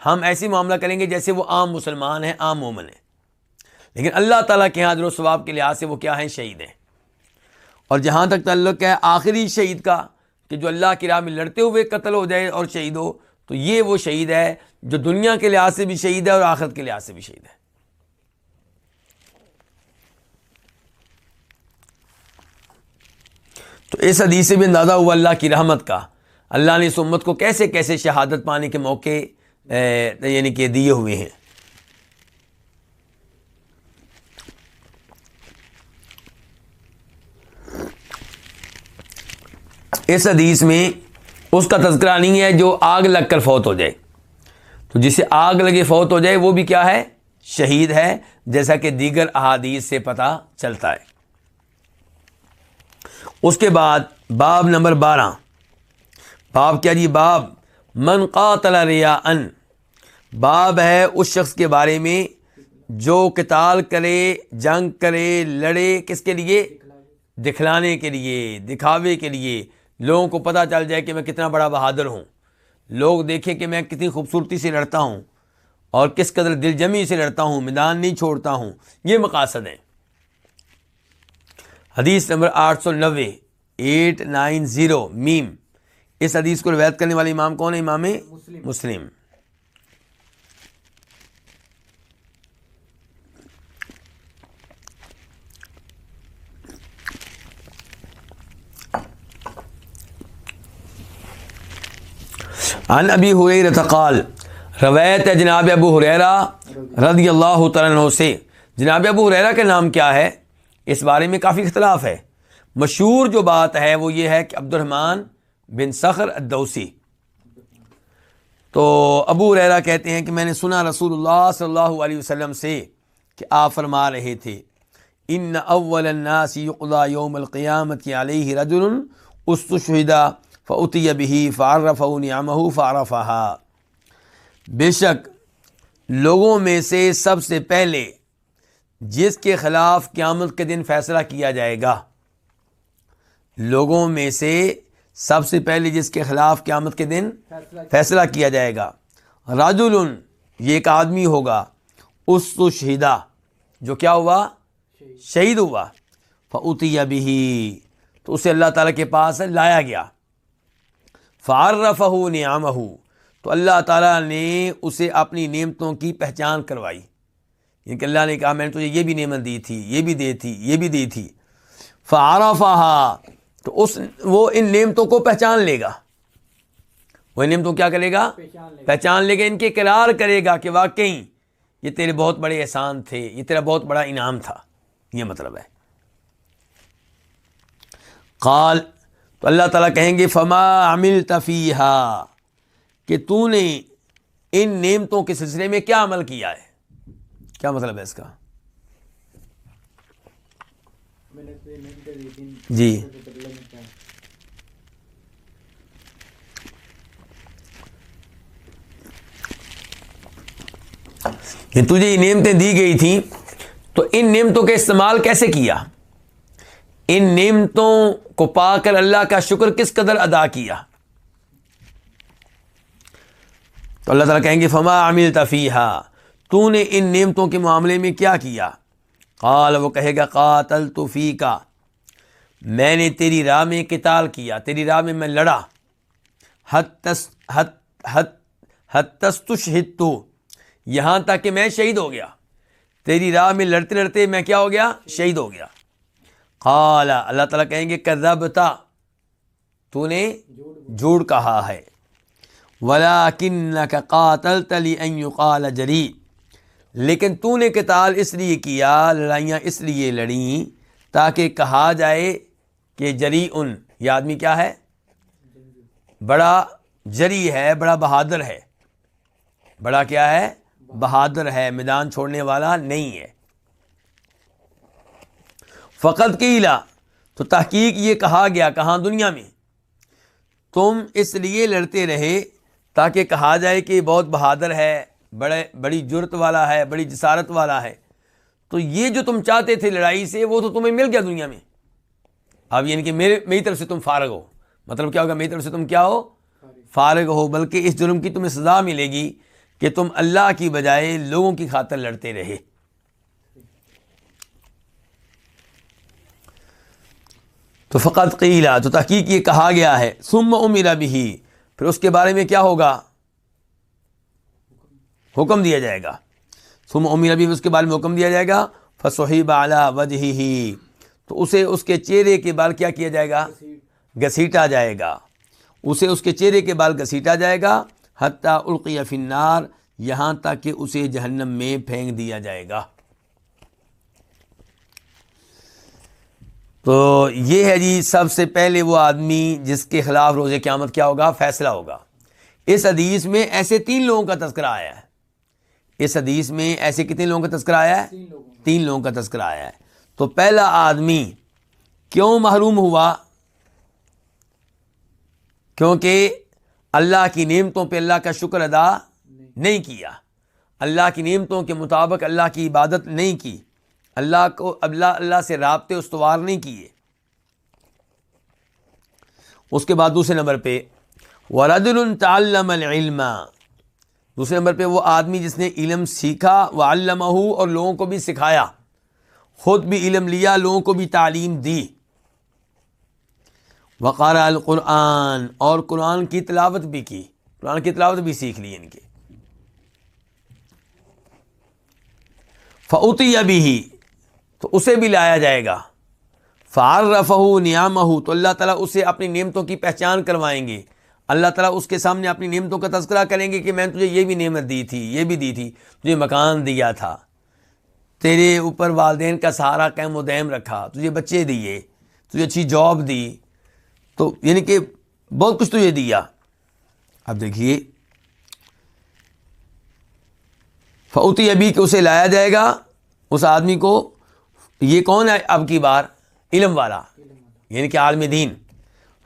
ہم ایسی معاملہ کریں گے جیسے وہ عام مسلمان ہیں، عام مومن ہیں۔ لیکن اللہ تعالیٰ کے ہاں حاضر و ثواب کے لحاظ سے وہ کیا ہیں؟ شہید ہیں۔ اور جہاں تک تعلق ہے آخری شہید کا، کہ جو اللہ کی راہ میں لڑتے ہوئے قتل ہو جائے اور شہید ہو، تو یہ وہ شہید ہے جو دنیا کے لحاظ سے بھی شہید ہے اور آخرت کے لحاظ سے بھی شہید ہے۔ تو اس حدیث سے بھی اندازہ ہوا اللہ کی رحمت کا۔ اللہ نے اس امت کو کیسے کیسے شہادت پانے کے موقع یعنی کہ دیے ہوئے ہیں۔ اس حدیث میں اس کا تذکرہ نہیں ہے جو آگ لگ کر فوت ہو جائے۔ تو جسے آگ لگے فوت ہو جائے، وہ بھی کیا ہے؟ شہید ہے، جیسا کہ دیگر احادیث سے پتہ چلتا ہے۔ اس کے بعد باب نمبر بارہ۔ باب کیا جی؟ باب من قاتل ریا ان باب ہے اس شخص کے بارے میں جو کتال کرے، جنگ کرے، لڑے، کس کے لیے؟ دکھلانے کے لیے، دکھاوے کے لیے۔ لوگوں کو پتہ چل جائے کہ میں کتنا بڑا بہادر ہوں۔ لوگ دیکھیں کہ میں کتنی خوبصورتی سے لڑتا ہوں اور کس قدر دل جمی سے لڑتا ہوں، میدان نہیں چھوڑتا ہوں۔ یہ مقاصد ہیں۔ حدیث نمبر آٹھ سو نوے، ایٹ نائن زیرو، میم۔ اس حدیث کو روایت کرنے والے امام کون ہے؟ امام مسلم. ان ابی ہوئی رتقال روایت ہے جناب ابو حریرا رضی اللہ تعالیٰ سے۔ جناب ابو حریرا کے نام کیا ہے؟ اس بارے میں کافی اختلاف ہے۔ مشہور جو بات ہے وہ یہ ہے کہ عبد الرحمٰن بن سخر الدوسی۔ تو ابو ریرا کہتے ہیں کہ میں نے سنا رسول اللہ صلی اللہ علیہ وسلم سے کہ آپ فرما رہے تھے، ان اول الناس یقضا یوم القیامت علیہ رجل استشہدہ فعتی به فعرف نعمہ، فعرفہا۔ بے شک لوگوں میں سے سب سے پہلے جس کے خلاف قیامت کے دن فیصلہ کیا جائے گا، لوگوں میں سے سب سے پہلے جس کے خلاف قیامت کے دن فیصلہ کیا جائے گا راج یہ ایک آدمی ہوگا، اس تو شہیدہ، جو کیا ہوا؟ شہید ہوا۔ فعتی ابھی تو اسے اللہ تعالیٰ کے پاس لایا گیا۔ فارف نعمہ تو اللہ تعالیٰ نے اسے اپنی نعمتوں کی پہچان کروائی۔ یعنی کہ اللہ نے کہا، میں نے تجھے یہ بھی نعمت دی تھی، یہ بھی دی تھی، یہ بھی دی تھی۔ فارفا تو اس وہ ان نعمتوں کو پہچان لے گا۔ وہ نعمتوں کیا کرے گا؟ پہچان لے گا۔ ان کے قرار کرے گا کہ واقعی یہ تیرے بہت بڑے احسان تھے یہ تیرا بہت بڑا انعام تھا۔ یہ مطلب ہے۔ قال تو اللہ تعالیٰ کہیں گے فما عمل تفیحہ کہ تو نے ان نعمتوں کے سلسلے میں کیا عمل کیا ہے؟ کیا مطلب ہے اس کا؟ جی۔ تجھے یہ نعمتیں دی گئی تھیں، تو ان نعمتوں کا استعمال کیسے کیا؟ ان نعمتوں کو پا کر اللہ کا شکر کس قدر ادا کیا؟ تو اللہ تعالیٰ کہیں گے، فما عامل تفیحہ تو نے ان نعمتوں کے معاملے میں کیا کیا؟ قال، وہ کہے گا قاتل تو فی کا میں نے تیری راہ میں کتال کیا، تیری راہ میں میں لڑا۔ حت تو یہاں تک کہ میں شہید ہو گیا۔ تیری راہ میں لڑتے لڑتے میں کیا ہو گیا؟ شہید ہو گیا۔ قال، اللہ تعالیٰ کہیں گے کذبتا تو نے جھوٹ کہا ہے۔ ولا کن کا قاتل تلی یقال جری لیکن تو نے قتال اس لیے کیا، لڑائیاں اس لیے لڑیں تاکہ کہا جائے کہ جری ان یہ آدمی کیا ہے؟ بڑا جری ہے، بڑا بہادر ہے۔ بڑا کیا ہے؟ بہادر ہے، میدان چھوڑنے والا نہیں ہے۔ فقط کیلا تو تحقیق یہ کہا گیا، کہاں دنیا میں؟ تم اس لیے لڑتے رہے تاکہ کہا جائے کہ بہت بہادر ہے، بڑے، بڑی جرت والا ہے، بڑی جسارت والا ہے۔ تو یہ جو تم چاہتے تھے لڑائی سے، وہ تو تمہیں مل گیا دنیا میں۔ اب یعنی کہ میرے، میری طرف سے تم فارغ ہو۔ مطلب کیا ہوگا؟ میری طرف سے تم کیا ہو؟ فارغ ہو، بلکہ اس جرم کی تمہیں سزا ملے گی۔ کہ تم اللہ کی بجائے لوگوں کی خاطر لڑتے رہے۔ تو فقط قیلا تو تحقیق یہ کہا گیا ہے سم امیر بھی پھر اس کے بارے میں کیا ہوگا؟ حکم دیا جائے گا۔ سم امیر بھی اس کے بارے میں حکم دیا جائے گا۔ فسوہی بالا وجہ ہی تو اسے اس کے چہرے کے بال کیا کیا جائے گا؟ گھسیٹا جائے گا۔ اسے اس کے چہرے کے بال گھسیٹا جائے گا۔ حتیٰ القی فنار یہاں تک کہ اسے جہنم میں پھینک دیا جائے گا۔ تو یہ ہے جی سب سے پہلے وہ آدمی جس کے خلاف روز قیامت کیا ہوگا؟ فیصلہ ہوگا۔ اس حدیث میں ایسے تین لوگوں کا تذکرہ آیا ہے۔ اس حدیث میں ایسے کتنے لوگوں کا تذکرہ آیا ہے؟ تین لوگوں کا تذکرہ آیا ہے۔ تو پہلا آدمی کیوں محروم ہوا؟ کیونکہ اللہ کی نعمتوں پہ اللہ کا شکر ادا نہیں کیا۔ اللہ کی نعمتوں کے مطابق اللہ کی عبادت نہیں کی۔ اللہ کو اللہ اللہ سے رابطے استوار نہیں کیے۔ اس کے بعد دوسرے نمبر پہ ورد العلم العلم۔ دوسرے نمبر پہ، وہ آدمی جس نے علم سیکھا وہ علامہ اور لوگوں کو بھی سکھایا۔ خود بھی علم لیا، لوگوں کو بھی تعلیم دی۔ وقار القرآن اور قرآن کی تلاوت بھی کی۔ قرآن کی تلاوت بھی سیکھ لی ان کے۔ فعتی ابھی ہی تو اسے بھی لایا جائے گا۔ فار رف نیام تو اللہ تعالیٰ اسے اپنی نعمتوں کی پہچان کروائیں گے۔ اللہ تعالیٰ اس کے سامنے اپنی نعمتوں کا تذکرہ کریں گے کہ میں تجھے یہ بھی نعمت دی تھی، یہ بھی دی تھی، تجھے مکان دیا تھا۔ تیرے اوپر والدین کا سہارا قیم و دیم رکھا، تجھے بچے دیے، تجھے اچھی جاب دی۔ تو یعنی کہ بہت کچھ تجھے دیا۔ اب دیکھیے۔ فوتی ابھی کہ اسے لایا جائے گا۔ اس آدمی کو یہ کون ہے اب کی بار؟ علم والا۔ یعنی کہ عالم دین۔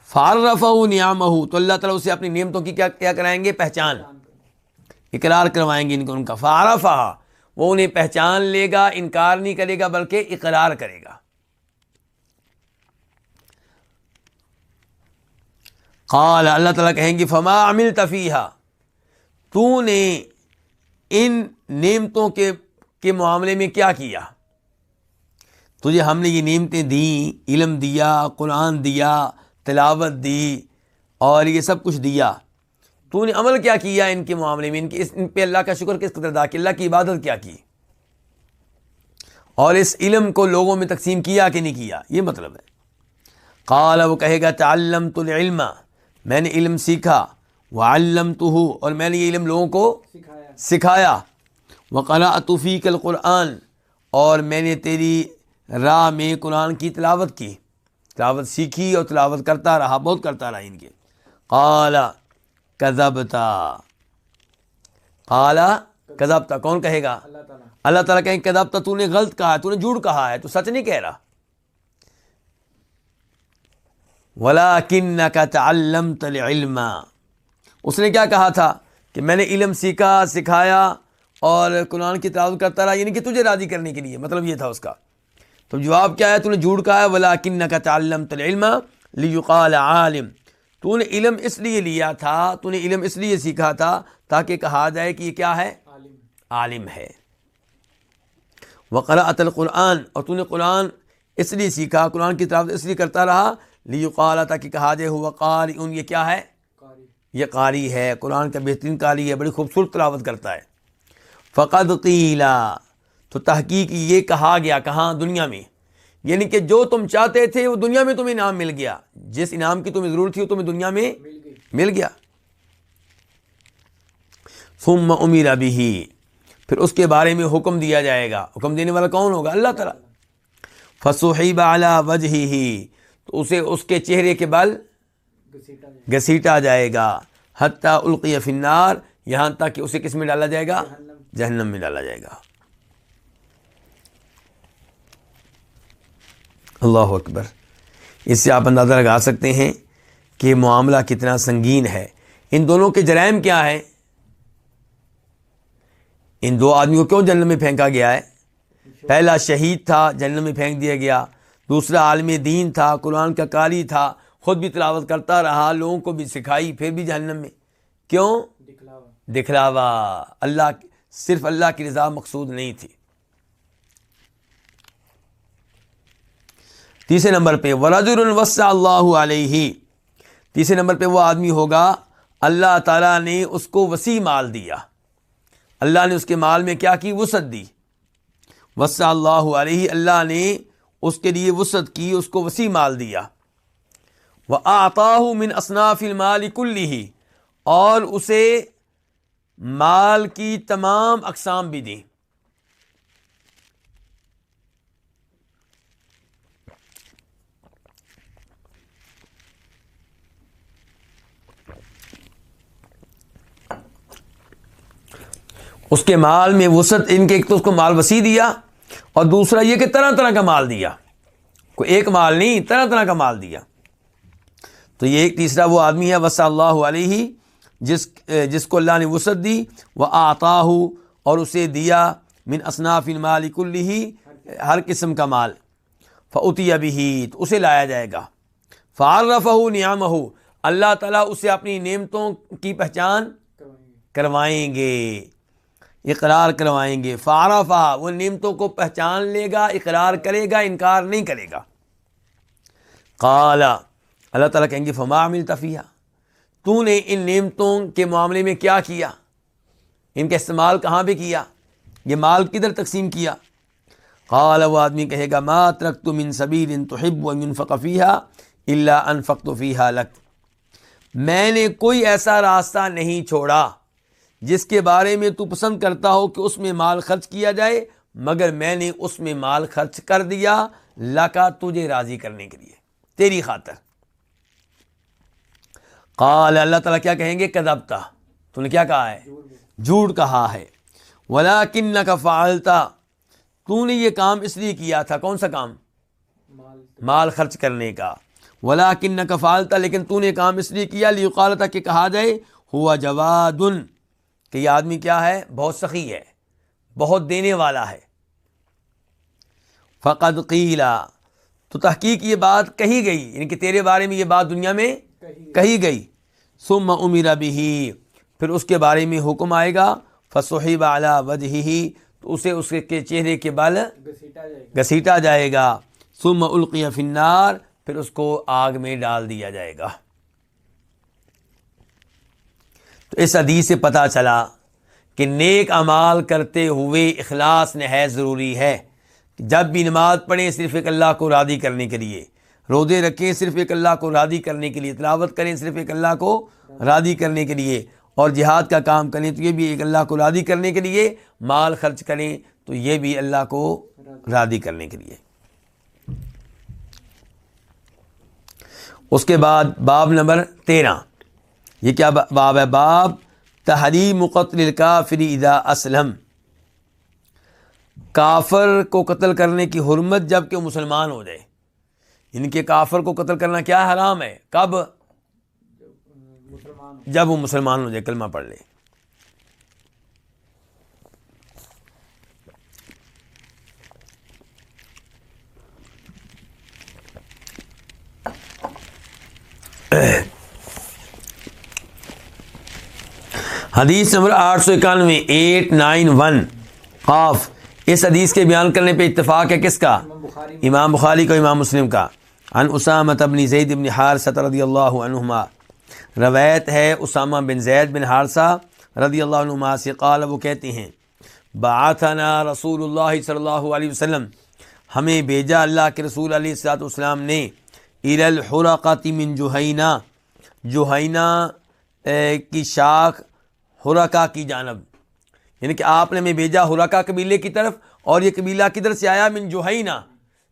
فار رف نیام تو اللہ تعالیٰ اسے اپنی نعمتوں کی کیا کیا کرائیں گے؟ پہچان۔ اقرار کروائیں گے ان کو، ان کا۔ فارفا وہ انہیں پہچان لے گا، انکار نہیں کرے گا، بلکہ اقرار کرے گا۔ قال، اللہ تعالیٰ کہیں گے، فما عمل تفیحہ تو نے ان نعمتوں کے کے معاملے میں کیا کیا؟ تجھے ہم نے یہ نعمتیں دیں، علم دیا، قرآن دیا، تلاوت دی اور یہ سب کچھ دیا۔ تو نے عمل کیا کیا ان کے معاملے میں؟ ان کی ان پہ اللہ کا شکر کس قدر ادا کہ اللہ کی عبادت کیا کی؟ اور اس علم کو لوگوں میں تقسیم کیا کہ نہیں کیا؟ یہ مطلب ہے۔ قال، وہ کہے گا تعلم تو علم میں نے علم سیکھا وہ علم تو اور میں نے یہ علم لوگوں کو سکھایا۔ وہ قلع توفیق القرآن، اور میں نے تیری راہ میں قرآن کی تلاوت کی۔ تلاوت سیکھی اور تلاوت کرتا رہا، بہت کرتا رہا ان کے۔ قالا کذبتا قالا کذبتا کون کہے گا؟ اللہ تعالیٰ۔ کہیں کذبتا تو نے غلط کہا ہے، تو نے جھوٹ کہا ہے، تو سچ نہیں کہہ رہا۔ ولا کن کا تعلم تل علم اس نے کیا کہا تھا کہ میں نے علم سیکھا، سکھایا اور قرآن کی تلاوت کرتا رہا یعنی کہ تجھے راضی کرنے کے لیے مطلب یہ تھا اس کا۔ تو جواب کیا ہے؟ تو نے جھوٹ کہا ہے ولا کن کا تعلم تل علم لیقال عالم۔ تو نے علم اس لیے لیا تھا تو نے علم اس لیے سیکھا تھا تاکہ کہا جائے کہ یہ کیا ہے؟ عالم ہے۔ وقرا القرآن اور تو نے قرآن اس لیے سیکھا، قرآن کی طرف اس لیے کرتا رہا لی قال تاکہ کہا جائے ہوا قاری ان یہ کیا ہے؟ یہ قاری ہے۔ قرآن کا بہترین قاری ہے بڑی خوبصورت تلاوت کرتا ہے۔ فقد قیلا تو تحقیق یہ کہا گیا کہاں؟ دنیا میں۔ یعنی کہ جو تم چاہتے تھے وہ دنیا میں تمہیں انعام مل گیا۔ جس انعام کی تمہیں ضرورت تھی وہ تمہیں دنیا میں مل گیا۔ ثم امیر ابھی پھر اس کے بارے میں حکم دیا جائے گا۔ حکم دینے والا کون ہوگا؟ اللہ تعالیٰ۔ فصحیب اعلیٰ وجہ ہی اسے اس کے چہرے کے بل گھسیٹا جائے گا۔ حتیٰ القی فنار یہاں تک کہ اسے کس میں ڈالا جائے گا؟ جہنم میں ڈالا جائے گا۔ اللہ اکبر۔ اس سے آپ اندازہ لگا سکتے ہیں کہ معاملہ کتنا سنگین ہے۔ ان دونوں کے جرائم کیا ہے ان دو آدمیوں کو کیوں جنم میں پھینکا گیا ہے؟ پہلا شہید تھا جنم میں پھینک دیا گیا۔ دوسرا عالم دین تھا قرآن کا قاری تھا خود بھی تلاوت کرتا رہا لوگوں کو بھی سکھائی پھر بھی جہنم میں۔ کیوں؟ دکھلاوا۔ دکھلاوا۔ اللہ صرف اللہ کی رضا مقصود نہیں تھی۔ تیسرے نمبر پہ ورج الوس اللہ علیہ تیسرے نمبر پہ وہ آدمی ہوگا اللہ تعالیٰ نے اس کو وسیع مال دیا۔ اللہ نے اس کے مال میں کیا کی؟ وسعت دی۔ وس اللہ علیہ اللہ نے اس کے لیے وسعت کی، اس کو وسیع مال دیا۔ وہ آتا من اصناف المال کلی اور اسے مال کی تمام اقسام بھی دیں۔ اس کے مال میں وسعت، ان کے ایک تو اس کو مال وسیع دیا۔ اور دوسرا یہ کہ طرح طرح کا مال دیا۔ کوئی ایک مال نہیں، طرح طرح کا مال دیا۔ تو یہ ایک تیسرا وہ آدمی ہے وص اللہ علیہ، جس جس کو اللہ نے وسعت دی، وہ آتا اور اسے دیا من اصناف المال کلی ہر قسم کا مال۔ فعتی ابھی تو اسے لایا جائے گا۔ فعرف ہو نیام ہو اللہ تعالیٰ اسے اپنی نعمتوں کی پہچان کروائیں گے۔ اقرار کروائیں گے۔ فارفا وہ نعمتوں کو پہچان لے گا، اقرار کرے گا، انکار نہیں کرے گا۔ قالا اللہ تعالیٰ کہیں گے، فما عمل تفیہ تو نے ان نعمتوں کے معاملے میں کیا کیا؟ ان کا استعمال کہاں پہ کیا؟ یہ مال کدھر تقسیم کیا؟ قال، وہ آدمی کہے گا، ما ترکت من سبیل ان تحب ان فقفیہ اللہ ان فقت فیحہ لک میں نے کوئی ایسا راستہ نہیں چھوڑا۔ جس کے بارے میں تو پسند کرتا ہو کہ اس میں مال خرچ کیا جائے، مگر میں نے اس میں مال خرچ کر دیا لکا تجھے راضی کرنے کے لیے۔ تیری خاطر۔ قال، اللہ تعالیٰ کیا کہیں گے؟ کدبتا تو نے کیا کہا ہے؟ جھوٹ کہا ہے۔ ولا کن کا فعالتا تو نے یہ کام اس لیے کیا تھا۔ کون سا کام؟ مال خرچ کرنے کا۔ ولا کن کا فعالتا لیکن تو نے کام اس لیے کیا لیقال تھا کہ کہا جائے، ہوا جوادن کہ یہ آدمی کیا ہے؟ بہت سخی ہے، بہت دینے والا ہے۔ فقد قیلا، تو تحقیق یہ بات کہی گئی یعنی کہ تیرے بارے میں یہ بات دنیا میں کہی گئی۔ ثم امیر بھی پھر اس کے بارے میں حکم آئے گا۔ فصحب اعلیٰ وجہ ہی تو اسے اس کے چہرے کے بل گھسیٹا جائے گا۔ گھسیٹا القی فنار پھر اس کو آگ میں ڈال دیا جائے گا۔ تو اس حدیث سے پتہ چلا کہ نیک اعمال کرتے ہوئے اخلاص نہایت ضروری ہے جب بھی نماز پڑھیں صرف ایک اللہ کو راضی کرنے کے لیے، روزے رکھیں صرف ایک اللہ کو راضی کرنے کے لیے، تلاوت کریں صرف ایک اللہ کو راضی کرنے کے لیے اور جہاد کا کام کریں تو یہ بھی ایک اللہ کو راضی کرنے کے لیے، مال خرچ کریں تو یہ بھی اللہ کو راضی کرنے کے لیے۔ اس کے بعد باب نمبر تیرہ۔ یہ کیا باب ہے؟ باب تحریم قتل الکافری اذا اسلم۔ کافر کو قتل کرنے کی حرمت جبکہ وہ مسلمان ہو جائے۔ ان کے کافر کو قتل کرنا کیا حرام ہے؟ کب؟ مسلمان جب وہ مسلمان ہو جائے، کلمہ پڑھ لے۔ حدیث نمبر آٹھ سو اکانوے، ایٹ نائن ون۔ قاف، اس حدیث کے بیان کرنے پہ اتفاق ہے کس کا؟ امام بخاری امام بخاری کو امام مسلم کا۔ عن اسامت ابن زید بن حارثہ رضی اللہ عنہما۔ روایت ہے اسامہ بن زید بن حارثہ رضی اللہ عنہما سے قال، وہ کہتے ہیں، بعثنا رسول اللہ صلی اللہ علیہ وسلم۔ ہمیں بھیجا اللہ کے رسول علیہ السلاۃ والسلام نے ار الحرقاتی من جوہینہ۔ جوہینہ کی شاخ حرکا کی جانب۔ یعنی کہ آپ نے ہمیں بھیجا حرکا قبیلے کی طرف اور یہ قبیلہ کدھر سے آیا؟ من جوہینہ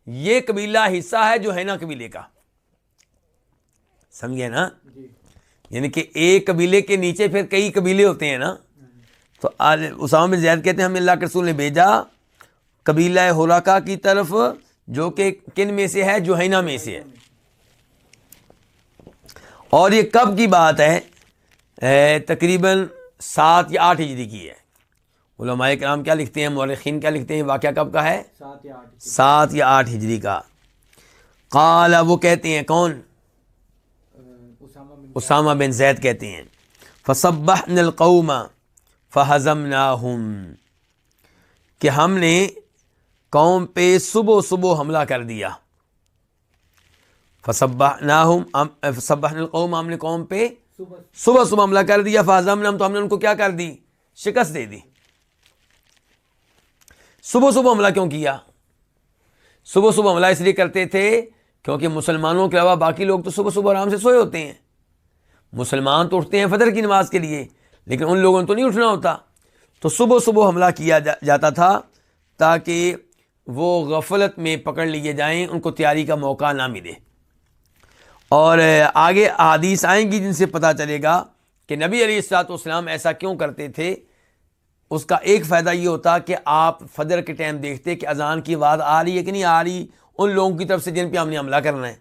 یہ قبیلہ حصہ ہے جوہینہ قبیلے کا۔ سمجھے نا؟ جی۔ یعنی کہ ایک قبیلے کے نیچے پھر کئی قبیلے ہوتے ہیں نا؟ تو اسامہ بن زید کہتے ہیں ہمیں اللہ کے رسول نے بھیجا قبیلہ حراکا کی طرف جو کہ کن میں سے ہے؟ جوہینہ میں سے ہے۔ اور یہ کب کی بات ہے؟ تقریباً سات یا آٹھ ہجری کی ہے۔ علماء کرام کیا لکھتے ہیں؟ مورخین کیا لکھتے ہیں؟ واقعہ کب کا ہے؟ سات یا آٹھ ہجری کا۔ قال، وہ کہتے ہیں، کون؟ اسامہ بن زید کہتے ہیں۔ فصبحنا القوم فہزمناہم کہ ہم نے قوم پہ صبح صبح حملہ کر دیا۔ فصبحناہم ام- فصبحنا القوم، ہم نے قوم پہ صبح صبح صبح حملہ کر دیا فہزمناہم تو ہم نے ان کو کیا کر دی؟ شکست دے دی۔ صبح صبح حملہ کیوں کیا؟ صبح صبح حملہ اس لیے کرتے تھے کیونکہ مسلمانوں کے علاوہ باقی لوگ تو صبح صبح آرام سے سوئے ہوتے ہیں۔ مسلمان تو اٹھتے ہیں فجر کی نماز کے لیے، لیکن ان لوگوں نے تو نہیں اٹھنا ہوتا۔ تو صبح صبح حملہ کیا جاتا تھا تاکہ وہ غفلت میں پکڑ لیے جائیں، ان کو تیاری کا موقع نہ ملے۔ اور آگے حدیث آئیں گی جن سے پتہ چلے گا کہ نبی علیہ السلاۃ والسلام ایسا کیوں کرتے تھے۔ اس کا ایک فائدہ یہ ہوتا کہ آپ فجر کے ٹائم دیکھتے کہ اذان کی آواز آ رہی ہے کہ نہیں آ رہی ان لوگوں کی طرف سے جن پہ ہم نے حملہ کرنا ہے۔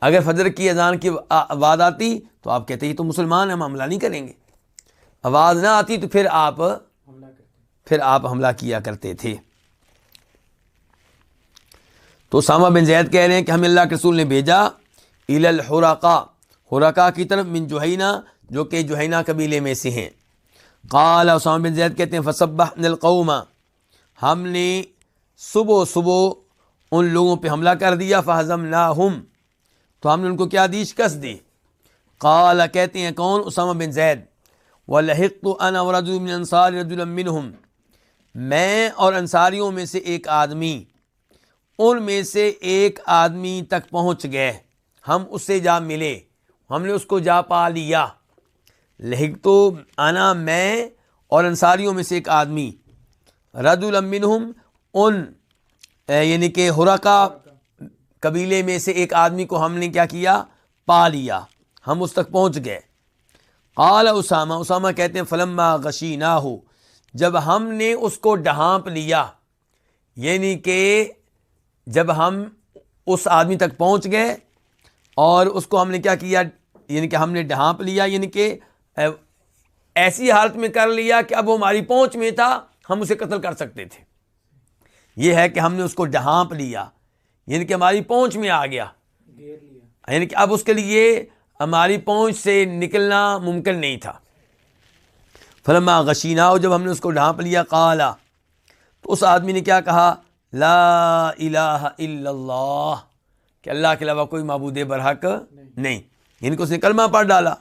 اگر فجر کی اذان کی آواز آتی تو آپ کہتے یہ تو مسلمان ہم حملہ نہیں کریں گے۔ آواز نہ آتی تو پھر آپ پھر آپ حملہ کیا کرتے تھے۔ تو اسامہ بن زید کہہ رہے ہیں کہ ہمیں اللہ کے رسول نے بھیجا ال الحرقا حرقا کی طرف من جوہینہ جو کہ جوہینہ قبیلے میں سے ہیں۔ قال، اسامہ بن زید کہتے ہیں فصبحنا القوم۔ ہم نے صبح صبح ان لوگوں پہ حملہ کر دیا فہزمناہم تو ہم نے ان کو کیا دی؟ شکست دی۔ قال، کہتے ہیں کون؟ اسامہ بن زید۔ وَلَحِقْتُ أَنَا وَرَجُلٌ مِّنْ أَنصَارِ رَجُلًا مِّنْهُمْ۔ میں اور انصاریوں میں سے ایک آدمی۔ ان میں سے ایک آدمی تک پہنچ گئے۔ ہم اس سے جا ملے۔ ہم نے اس کو جا پا لیا۔ لہک تو آنا میں اور انصاریوں میں سے ایک آدمی۔ رد المنہم ان یعنی کہ حرکا قبیلے میں سے ایک آدمی کو ہم نے کیا کیا؟ پا لیا۔ ہم اس تک پہنچ گئے۔ قال اسامہ اسامہ کہتے ہیں، فلما غشی نہ ہو جب ہم نے اس کو ڈھانپ لیا یعنی کہ جب ہم اس آدمی تک پہنچ گئے اور اس کو ہم نے کیا کیا؟ یعنی کہ ہم نے ڈھانپ لیا یعنی کہ ایسی حالت میں کر لیا کہ اب وہ ہماری پہنچ میں تھا، ہم اسے قتل کر سکتے تھے۔ یہ ہے کہ ہم نے اس کو ڈھانپ لیا یعنی کہ ہماری پہنچ میں آ گیا۔ یعنی کہ اب اس کے لیے ہماری پہنچ سے نکلنا ممکن نہیں تھا۔ فلما غشینہ جب ہم نے اس کو ڈھانپ لیا، قالا، تو اس آدمی نے کیا کہا؟ لا الہ الا اللہ کہ اللہ کے علاوہ کوئی معبود برحق نہیں۔ یعنی کہ اس نے کلمہ پڑھ ڈالا۔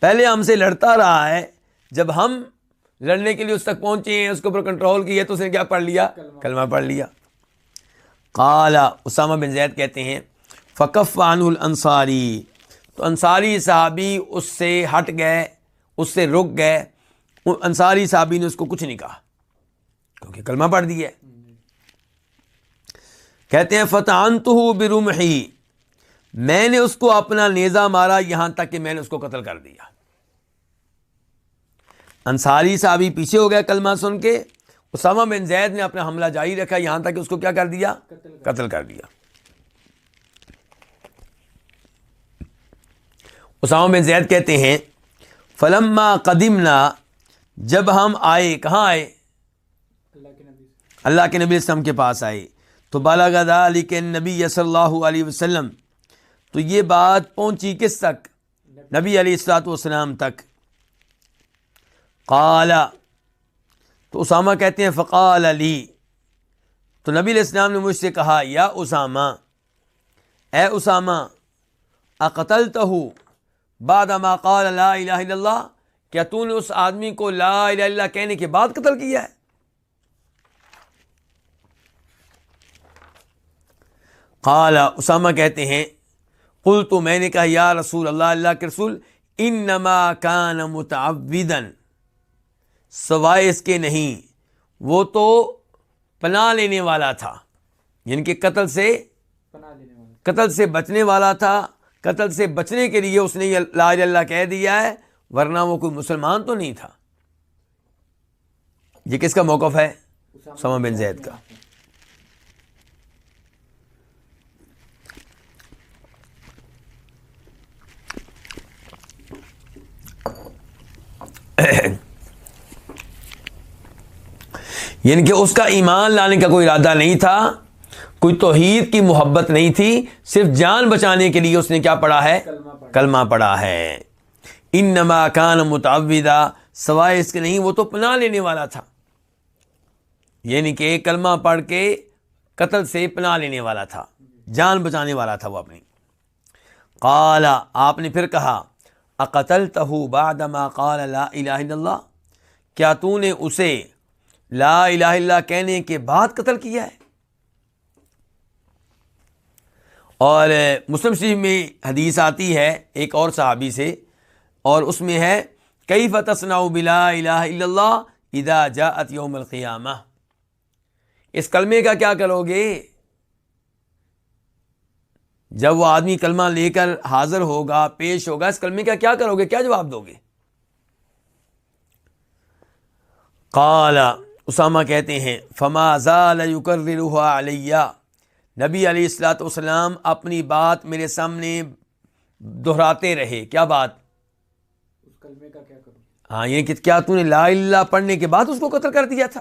پہلے ہم سے لڑتا رہا ہے جب ہم لڑنے کے لیے اس تک پہنچے ہیں اس کے اوپر کنٹرول کیا تو اس نے کیا پڑھ لیا؟ کلمہ۔ پڑھ لیا۔ قالا اسامہ بن زید کہتے ہیں فقف عنہ الانصاری۔ تو انصاری صحابی اس سے ہٹ گئے اس سے رک گئے۔ ان انصاری صحابی نے اس کو کچھ نہیں کہا کیونکہ کلمہ پڑھ دیا ہے۔ کہتے ہیں فتح برمحی میں نے اس کو اپنا نیزہ مارا، یہاں تک کہ میں نے اس کو قتل کر دیا۔ انصاری صحابی پیچھے ہو گیا کلمہ سن کے۔ اسامہ بن زید نے اپنا حملہ جاری رکھا، یہاں تک کہ اس کو کیا کر دیا؟ قتل قتل کر دیا۔ اسامہ بن زید کہتے ہیں، فلما قدمنا، جب ہم آئے، کہاں آئے؟ اللہ کے نبی سے اللہ کے نبی کے پاس آئے۔ تو بالا علی کے نبی صلی اللہ علیہ وسلم۔ تو یہ بات پہنچی کس تک؟ نبی علیہ السلاۃ والسلام تک۔ قالا تو اسامہ کہتے ہیں، فقال علی تو نبی علیہ السلام نے مجھ سے کہا، یا اسامہ، اے اسامہ اقتل تو بعد ما قال لا الہ الا اللہ؟ کیا تو نے اس آدمی کو لا الہ الا اللہ کہنے کے بعد قتل کیا ہے؟ قال اسامہ کہتے ہیں قل تو میں نے کہا، یا رسول اللہ اللہ کے رسول، انما کان متعودن سوائے اس کے نہیں، وہ تو پناہ لینے والا تھا یعنی جن کے قتل سے قتل سے بچنے والا تھا، قتل سے بچنے کے لیے اس نے یہ لا اللہ کہہ دیا ہے، ورنہ وہ کوئی مسلمان تو نہیں تھا۔ یہ کس کا موقف ہے؟ اسامہ بن زید کا۔ یعنی کہ اس کا ایمان لانے کا کوئی ارادہ نہیں تھا، کوئی توحید کی محبت نہیں تھی، صرف جان بچانے کے لیے اس نے کیا پڑھا ہے؟ کلمہ پڑھا ہے۔ ان نما کان متعودہ سوائے اس کے نہیں، وہ تو پناہ لینے والا تھا۔ یعنی کہ کلمہ پڑھ کے قتل سے پناہ لینے والا تھا، جان بچانے والا تھا وہ اپنی۔ قالا، آپ نے پھر کہا اقتل تہو بعد ما قال لا الہ الا اللہ؟ کیا تو نے اسے لا الہ الا اللہ کہنے کے بعد قتل کیا ہے؟ اور مسلم شریف میں حدیث آتی ہے ایک اور صحابی سے، اور اس میں ہے کئی فتسنا بلا الہ الا اللہ اذا جاءت یوم القیامہ؟ اس کلمے کا کیا کرو گے؟ جب وہ آدمی کلمہ لے کر حاضر ہوگا پیش ہوگا اس کلمے کا کیا کرو گے؟ کیا جواب دو گے؟ قال اسامہ کہتے ہیں فما زال علیہ۔ نبی علیہ السلاۃ والسلام اپنی بات میرے سامنے دہراتے رہے۔ کیا بات؟ اس کلمے کا کیا کروں؟ ہاں یہ کہ کیا تو نے لا اللہ پڑھنے کے بعد اس کو قتل کر دیا تھا؟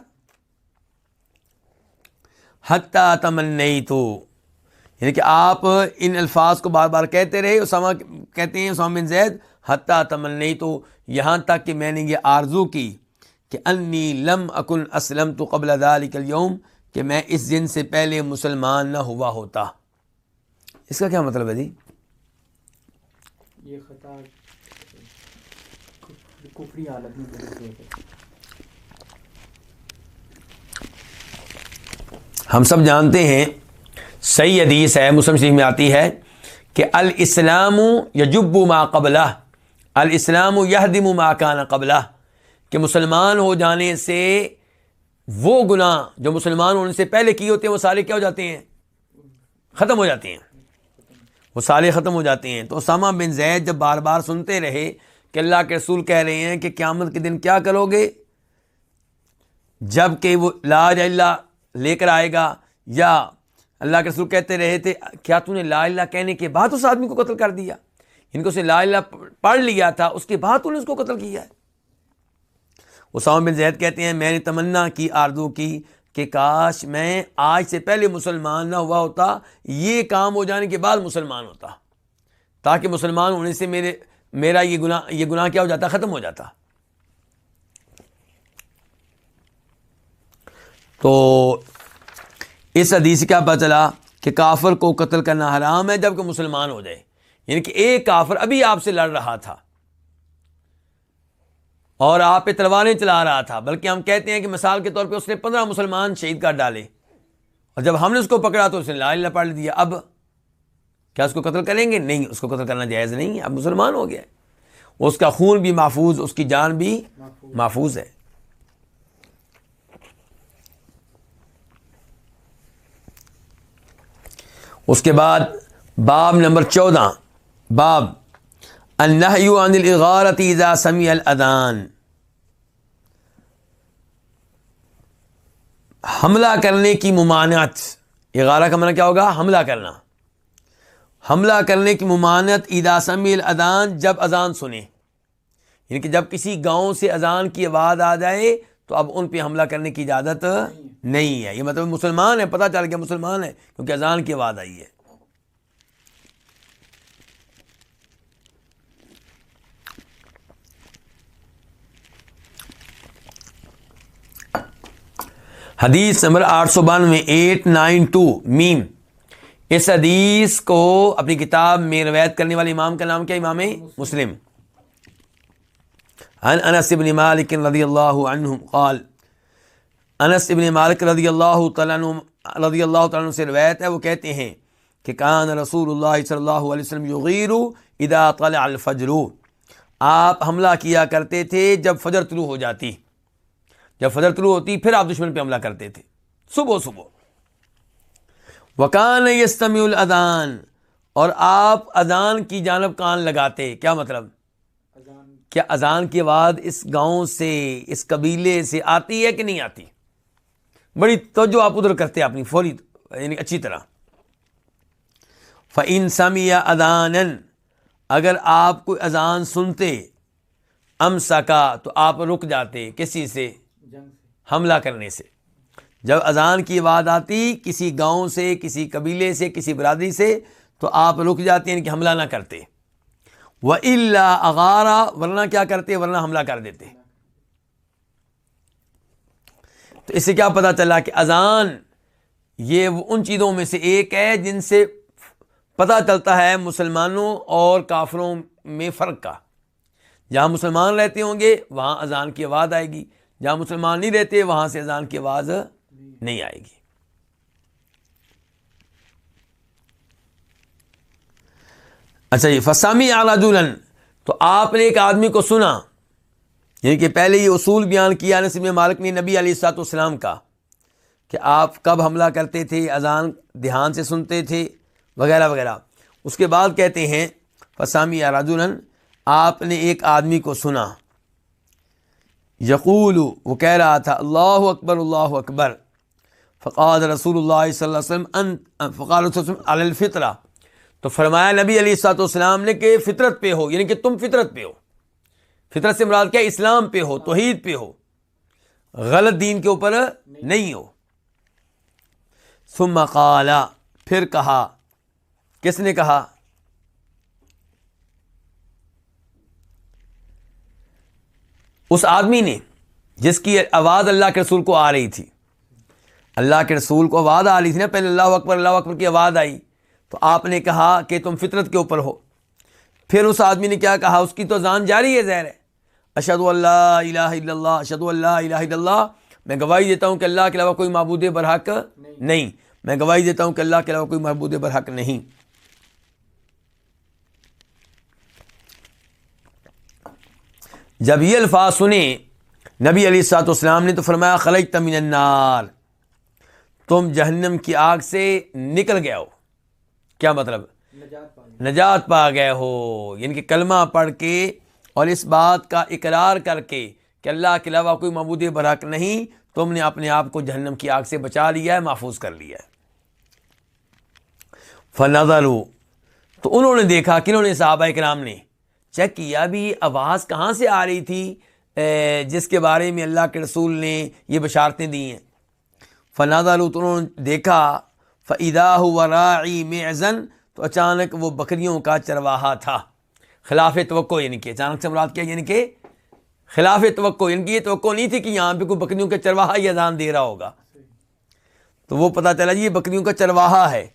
حتیٰ تمنی تو یعنی کہ آپ ان الفاظ کو بار بار کہتے رہے اسامہ کہتے ہیں اسامہ بن زید حتیٰ تمنی تو یہاں تک کہ میں نے یہ آرزو کی کہ انی لم اکن اسلم تو قبل ذلك اليوم کہ میں اس دن سے پہلے مسلمان نہ ہوا ہوتا۔ اس کا کیا مطلب ہے جی؟ یہ خطا کفری حالت میں ہم سب جانتے ہیں صحیح حدیث ہے، مسلم شریف میں آتی ہے کہ الاسلام یجب ما قبلہ، الاسلام یہدم ما کان قبلہ۔ کہ مسلمان ہو جانے سے وہ گناہ جو مسلمان ہونے سے پہلے کیے ہوتے ہیں، وہ سارے کیا ہو جاتے ہیں؟ ختم ہو جاتے ہیں۔ وہ سارے ختم ہو جاتے ہیں۔ تو اسامہ بن زید جب بار بار سنتے رہے کہ اللہ کے رسول کہہ رہے ہیں کہ قیامت کے دن کیا کرو گے؟ جبکہ وہ لا اللہ لے کر آئے گا یا اللہ کے رسول کہتے رہے تھے، کیا تو نے لا الہ کہنے کے بعد اس آدمی کو قتل کر دیا؟ ان کو اس نے لا الہ پڑھ لیا تھا، اس کے بعد تو نے اس کو قتل کیا ہے۔ اسامہ بن زید کہتے ہیں، میں نے تمنا کی آردو کی کہ کاش میں آج سے پہلے مسلمان نہ ہوا ہوتا، یہ کام ہو جانے کے بعد مسلمان ہوتا۔ تاکہ مسلمان ہونے سے میرے، میرا یہ گناہ یہ گناہ کیا ہو جاتا، ختم ہو جاتا۔ تو اس حدیث سے کیا پتہ چلا کہ کافر کو قتل کرنا حرام ہے جبکہ مسلمان ہو جائے۔ یعنی کہ ایک کافر ابھی آپ سے لڑ رہا تھا۔ اور آپ پہ تلواریں چلا رہا تھا، بلکہ ہم کہتے ہیں کہ مثال کے طور پہ اس نے پندرہ مسلمان شہید کر ڈالے۔ اور جب ہم نے اس کو پکڑا تو اس نے لا الہ پڑھ دیا۔ اب کیا اس کو قتل کریں گے؟ نہیں، اس کو قتل کرنا جائز نہیں ہے۔ اب مسلمان ہو گیا اس کا خون بھی محفوظ، اس کی جان بھی محفوظ محفوظ ہے۔ اس کے بعد باب نمبر چودہ، باب النحی عن الغارت اذا سمع الادان حملہ کرنے کی ممانعت، اغارہ کا معنی کیا ہوگا؟ حملہ کرنا۔ حملہ کرنے کی ممانعت اذا سمع الادان جب اذان سنے یعنی کہ جب کسی گاؤں سے اذان کی آواز آ جائے تو اب ان پہ حملہ کرنے کی اجازت نہیں ہے۔ یہ مطلب مسلمان ہے پتہ چل گیا مسلمان ہے کیونکہ اذان کی آواز آئی ہے۔ حدیث نمبر آٹھ سو بانوے، ایٹ نائن ٹو، میم۔ اس حدیث کو اپنی کتاب میں روایت کرنے والے امام کا نام کیا امام مسلم۔ عن انس بن مالک رضی اللہ عنہ قال انس بن مالک رضی اللہ تعالیٰ رضی اللہ تعالیٰ سے روایت ہے وہ کہتے ہیں کہ کان رسول اللہ صلی اللہ علیہ وسلم یغیر ادا طلع الفجر۔ آپ حملہ کیا کرتے تھے جب فجر طلوع ہو جاتی۔ جب فجر طلوع ہوتی پھر آپ دشمن پہ حملہ کرتے تھے۔ صبح صبح۔ وکان یستمی الادان اور آپ اذان کی جانب کان لگاتے کیا مطلب؟ کیا اذان کے بعد اس گاؤں سے اس قبیلے سے آتی ہے کہ نہیں آتی؟ بڑی توجہ آپ ادھر کرتے اپنی فوری یعنی اچھی طرح۔ فعن سمی یا ادان اگر آپ کوئی اذان سنتے ام سکا تو آپ رک جاتے کسی سے؟ حملہ کرنے سے۔ جب اذان کی آواز آتی کسی گاؤں سے کسی قبیلے سے کسی برادری سے تو آپ رک جاتے ہیں کہ حملہ نہ کرتے۔ وہ اللہ اغارا ورنہ کیا کرتے؟ ورنہ حملہ کر دیتے۔ تو اس سے کیا پتہ چلا کہ اذان یہ ان چیزوں میں سے ایک ہے جن سے پتہ چلتا ہے مسلمانوں اور کافروں میں فرق کا۔ جہاں مسلمان رہتے ہوں گے، وہاں اذان کی آواز آئے گی۔ جہاں مسلمان نہیں رہتے، وہاں سے اذان کی آواز نہیں آئے گی۔ اچھا جی فسامی اعلیٰ دلہن تو آپ نے ایک آدمی کو سنا۔ یعنی کہ پہلے یہ اصول بیان کیا نصب مالک نے نبی علیہ السلاط والسلام کا کہ آپ کب حملہ کرتے تھے، اذان دھیان سے سنتے تھے، وغیرہ وغیرہ۔ اس کے بعد کہتے ہیں فسامی یا آپ نے ایک آدمی کو سنا۔ یقول، وہ کہہ رہا تھا، اللہ اکبر اللہ اکبر۔ فقاد رسول اللہ صلی اللہ علیہ وسلم ان فقاد رسول وسلم، علی الفطرہ۔ تو فرمایا نبی علیہ السلاط والسلام نے کہ فطرت پہ ہو یعنی کہ تم فطرت پہ ہو۔ فطرت سے مراد کیا اسلام پہ ہو، توحید پہ ہو۔ غلط دین کے اوپر نہیں ہو۔ ثم قال، پھر کہا۔ کس نے کہا؟ اس آدمی نے جس کی آواز اللہ کے رسول کو آ رہی تھی۔ اللہ کے رسول کو آواز آ رہی تھی نا، پہلے اللہ اکبر اللہ اکبر کی آواز آئی۔ تو آپ نے کہا کہ تم فطرت کے اوپر ہو۔ پھر اس آدمی نے کیا کہا؟ اس کی تو زان جاری ہے، زہر ہے۔ اشد اللہ الہ الا اللہ اشد اللہ الہ الا اللہ۔ میں گواہی دیتا ہوں کہ اللہ کے علاوہ کوئی معبود برحق نہیں۔ میں گواہی دیتا ہوں کہ اللہ کے علاوہ کوئی معبود برحق نہیں۔ جب یہ الفاظ سنے نبی علی سات اسلام نے تو فرمایا خلج تمین النار۔ تم جہنم کی آگ سے نکل گئے ہو۔ کیا مطلب؟ نجات پا گئی نجات پا گئے ہو۔ یعنی کہ کلمہ پڑھ کے اور اس بات کا اقرار کر کے کہ اللہ کے علاوہ کوئی معبود برحق نہیں، تم نے اپنے آپ کو جہنم کی آگ سے بچا لیا ہے، محفوظ کر لیا ہے۔ فنظروا۔ تو انہوں نے دیکھا، کنہوں نے، صحابہ کرام نے چیک کیا بھی، آواز کہاں سے آ رہی تھی؟ جس کے بارے میں اللہ کے رسول نے یہ بشارتیں دی ہیں۔ فنادہ تو انہوں نے دیکھا فعدا وراعی معزن تو اچانک وہ بکریوں کا چرواہا تھا۔ خلاف توقع یعنی کہ اچانک سے مراد کیا یعنی کہ خلاف توقع یعنی کہ یہ توقع نہیں تھی کہ یہاں پہ کوئی بکریوں کا چرواہا یہ اذان دے رہا ہوگا۔ تو وہ پتہ چلا جی یہ بکریوں کا چرواہا ہے۔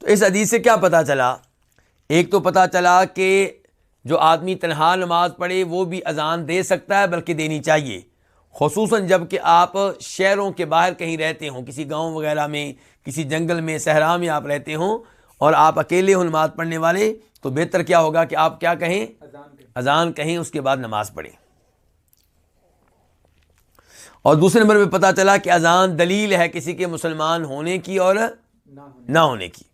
تو اس حدیث سے کیا پتہ چلا؟ ایک تو پتہ چلا کہ جو آدمی تنہا نماز پڑھے وہ بھی اذان دے سکتا ہے بلکہ دینی چاہیے۔ خصوصاً جبکہ آپ شہروں کے باہر کہیں رہتے ہوں، کسی گاؤں وغیرہ میں، کسی جنگل میں، صحرا میں آپ رہتے ہوں اور آپ اکیلے ہوں نماز پڑھنے والے تو بہتر کیا ہوگا کہ آپ کیا کہیں؟ اذان کہیں، اس کے بعد نماز پڑھیں۔ اور دوسرے نمبر پہ پتہ چلا کہ اذان دلیل ہے کسی کے مسلمان ہونے کی اور نہ ہونے نہ ہونے کی۔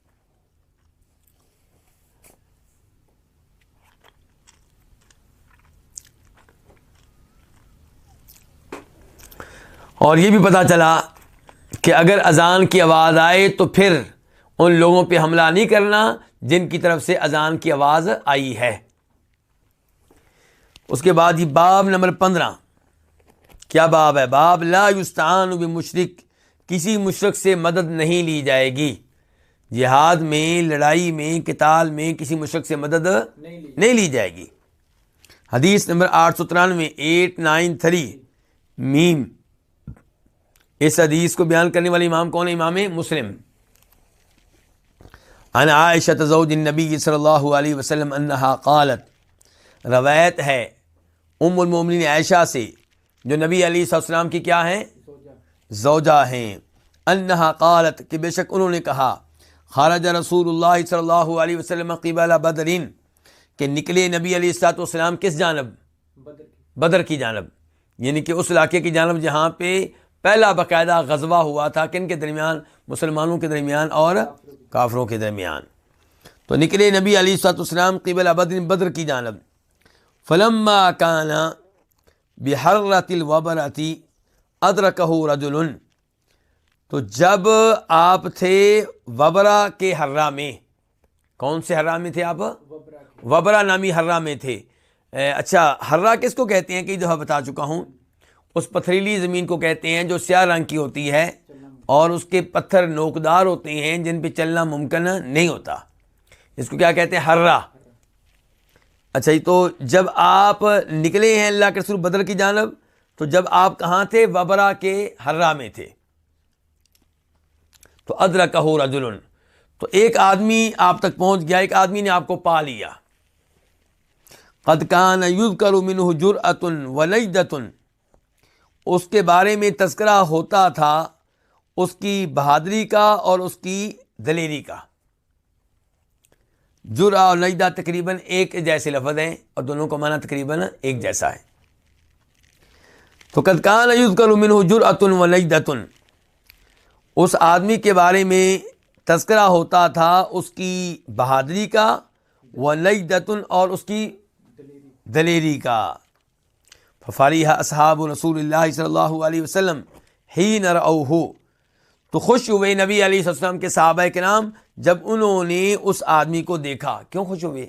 اور یہ بھی پتہ چلا کہ اگر اذان کی آواز آئے تو پھر ان لوگوں پہ حملہ نہیں کرنا جن کی طرف سے اذان کی آواز آئی ہے۔ اس کے بعد یہ باب نمبر پندرہ۔ کیا باب ہے؟ باب لا یستعان بمشرک۔ کسی مشرق سے مدد نہیں لی جائے گی۔ جہاد میں، لڑائی میں کتال میں کسی مشرق سے مدد نہیں لی نہیں لی جائے گی۔ حدیث نمبر آٹھ سو ترانوے، ایٹ نائن تھری۔ میم۔ اس حدیث کو بیان کرنے والے امام کون ہے امام مسلم۔ عن عائشہ زوج النبی صلی اللہ علیہ وسلم انہا قالت روایت ہے ام المومنین عائشہ سے جو نبی علیہ صلی السلام کی کیا ہیں؟ زوجہ ہیں۔ انہا قالت کہ بے شک انہوں نے کہا خارج رسول اللہ صلی اللہ علیہ وسلم قبل بدرین کہ نکلے نبی علیہ السلاۃ والسلام کس جانب؟ بدر کی جانب۔ یعنی کہ اس علاقے کی جانب جہاں پہ پہلا باقاعدہ غزوہ ہوا تھا کن کے درمیان؟ مسلمانوں کے درمیان اور کافروں کے درمیان۔ تو نکلے نبی علی صاحب السلام قبل بدر بدر کی جانب۔ فلما کانا بحرت الوبرتی ادرکہ رجل۔ تو جب آپ تھے وبرا کے حرہ میں، کون سے حرہ میں تھے آپ؟ وبرا نامی ہررا میں تھے۔ اچھا ہررا کس کو کہتے ہیں کئی دفعہ بتا چکا ہوں؟ اس پتھریلی زمین کو کہتے ہیں جو سیاہ رنگ کی ہوتی ہے اور اس کے پتھر نوکدار ہوتے ہیں جن پہ چلنا ممکن نہیں ہوتا۔ اس کو کیا کہتے ہیں؟ ہررا اچھا تو جب آپ نکلے ہیں اللہ کے رسول بدر کی جانب، تو جب آپ کہاں تھے؟ وبرا کے ہررا میں تھے۔ تو ادر کہو رجل تو ایک آدمی آپ تک پہنچ گیا، ایک آدمی نے آپ کو پا لیا۔ قد کان یوز کرو من جرعتن ولیدتن اس کے بارے میں تذکرہ ہوتا تھا اس کی بہادری کا اور اس کی دلیری کا۔ جرا اور نجدہ تقریباً ایک جیسے لفظ ہیں اور دونوں کا معنی تقریباً ایک جیسا ہے۔ تو قد کان یوز کرو من جرعتن ولیدتن اس آدمی کے بارے میں تذکرہ ہوتا تھا اس کی بہادری کا ولیدتن اور اس کی دلیری کا۔ ففاریہ اصحاب رسول اللہ صلی اللہ علیہ وسلم ہی نر ہو تو خوش ہوئے نبی علیہ وسلم کے صحابہ کرام جب انہوں نے اس آدمی کو دیکھا۔ کیوں خوش ہوئے؟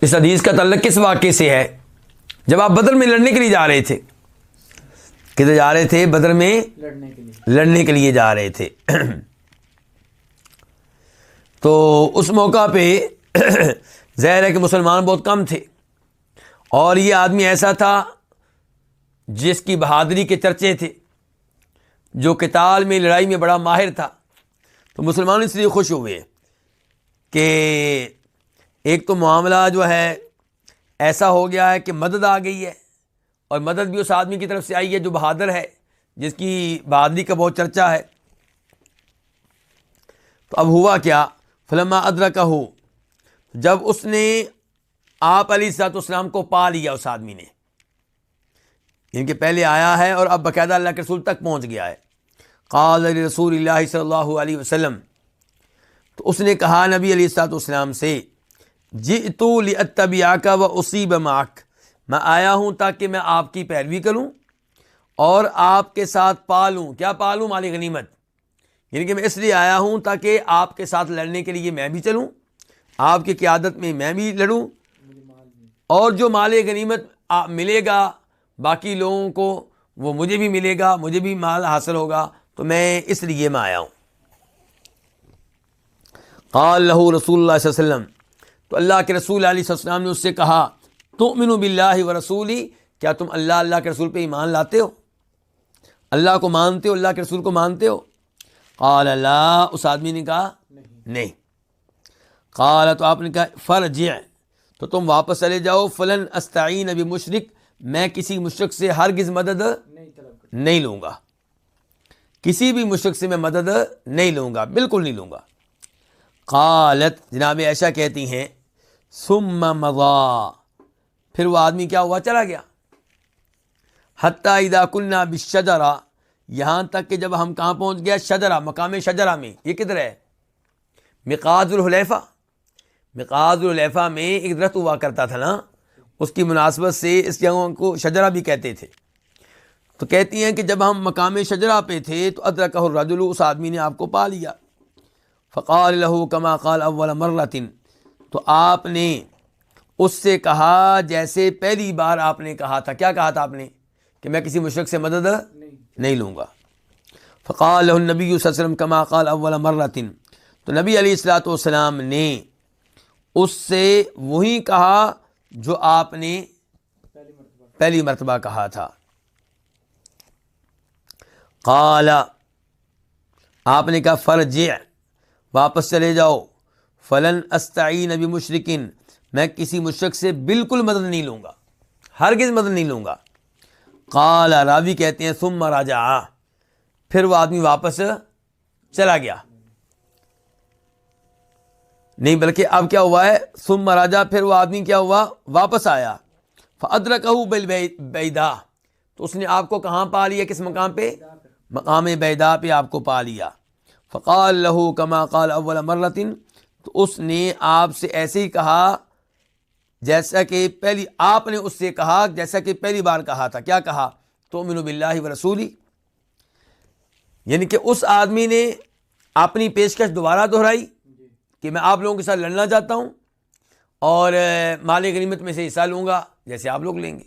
اس حدیث کا تعلق کس واقعے سے ہے؟ جب آپ بدر میں لڑنے کے لیے جا رہے تھے۔ کدھر جا رہے تھے بدر میں؟ لڑنے کے لیے۔ لڑنے کے لیے جا رہے تھے۔ تو اس موقع پہ ظاہر ہے کہ مسلمان بہت کم تھے۔ اور یہ آدمی ایسا تھا جس کی بہادری کے چرچے تھے جو کتال میں لڑائی میں بڑا ماہر تھا۔ تو مسلمان اس لیے خوش ہوئے کہ ایک تو معاملہ جو ہے ایسا ہو گیا ہے کہ مدد آ گئی ہے۔ اور مدد بھی اس آدمی کی طرف سے آئی ہے جو بہادر ہے، جس کی بہادری کا بہت چرچا ہے۔ تو اب ہوا کیا؟ فلما ادر کا ہو جب اس نے آپ علی سات اسلام کو پا لیا اس آدمی نے۔ یعنی ان کے پہلے آیا ہے اور اب باقاعدہ اللہ کے رسول تک پہنچ گیا ہے۔ قال علی رسول اللہ صلی اللہ علیہ وسلم، تو اس نے کہا نبی علی سات اسلام سے جی تو لطبیا کا و اصیب معک۔ میں آیا ہوں تاکہ میں آپ کی پیروی کروں اور آپ کے ساتھ پالوں۔ کیا پالوں مال غنیمت؟ یعنی کہ میں اس لیے آیا ہوں تاکہ آپ کے ساتھ لڑنے کے لیے میں بھی چلوں، آپ کی قیادت میں میں بھی لڑوں اور جو مال غنیمت ملے گا، باقی لوگوں کو وہ مجھے بھی ملے گا، مجھے بھی مال حاصل ہوگا، تو میں اس لیے میں آیا ہوں۔ قال له رسول اللہ صلی اللہ علیہ وسلم، تو اللہ کے رسول علیہ السلام نے اس سے کہا تؤمن باللہ و رسولی، کیا تم اللہ اللہ کے رسول پہ ایمان لاتے ہو؟ اللہ کو مانتے ہو، اللہ کے رسول کو مانتے ہو؟ قال اللہ اس آدمی نے کہا، نہیں۔ نہیں قال، تو آپ نے کہا، فرجع۔ تو تم واپس چلے جاؤ، فلن استعین ابھی مشرق میں کسی مشرق سے ہرگز مدد نہیں لوں گا۔ کسی بھی مشرق سے میں مدد نہیں لوں گا، بالکل نہیں لوں گا۔ قالت، جناب ایشا کہتی ہیں، ثم مضا۔ پھر وہ آدمی کیا ہوا؟ چلا گیا۔ حتیٰ اذا کننا یہاں تک کہ جب ہم کہاں پہنچ گیا شجرہ، مقام شجرہ میں۔ یہ کدھر ہے؟ مقاض الحلیفہ۔ مقاض الحلیفہ میں ایک درخت ہوا کرتا تھا نا؟ اس کی مناسبت سے اس جگہ کو شجرہ بھی کہتے تھے۔ تو کہتی ہیں کہ جب ہم مقام شجرہ پہ تھے تو ادرکہ الرجل، اس آدمی نے آپ کو پا لیا۔ فقال له کما قال اول مرتن تو آپ نے اس سے کہا جیسے پہلی بار آپ نے کہا تھا۔ کیا کہا تھا آپ نے؟ کہ میں کسی مشرق سے مدد نہیں لوں گا۔ فقال له النبی وسلم کما قال اول مرتن۔ تو نبی علیہ الصلاۃ والسلام نے اس سے وہی کہا جو آپ نے پہلی مرتبہ پہلی مرتبہ کہا تھا۔ قال، آپ نے کہا، فرجع، واپس چلے جاؤ۔ فلن استعین نبی مشرقن میں کسی مشرق سے بالکل مدد نہیں لوں گا، ہرگز مدد نہیں لوں گا۔ قال، راوی کہتے ہیں، ثم راجع پھر وہ آدمی واپس چلا گیا۔ نہیں، بلکہ اب کیا ہوا ہے؟ ثم راجع پھر وہ آدمی کیا ہوا؟ واپس آیا۔ فدر فادرکہ بالبیدا تو اس نے آپ کو کہاں پا لیا؟ کس مقام پہ؟ مقام بیدا پہ آپ کو پا لیا۔ فقال لہو کما قال اول مرتن تو اس نے آپ سے ایسے ہی کہا جیسا کہ پہلی آپ نے اس سے کہا جیسا کہ پہلی بار کہا تھا۔ کیا کہا؟ تو من بلّہ و رسولی یعنی کہ اس آدمی نے اپنی پیشکش دوبارہ دہرائی کہ میں آپ لوگوں کے ساتھ لڑنا چاہتا ہوں اور مال غنیمت میں سے حصہ لوں گا جیسے آپ لوگ لیں گے۔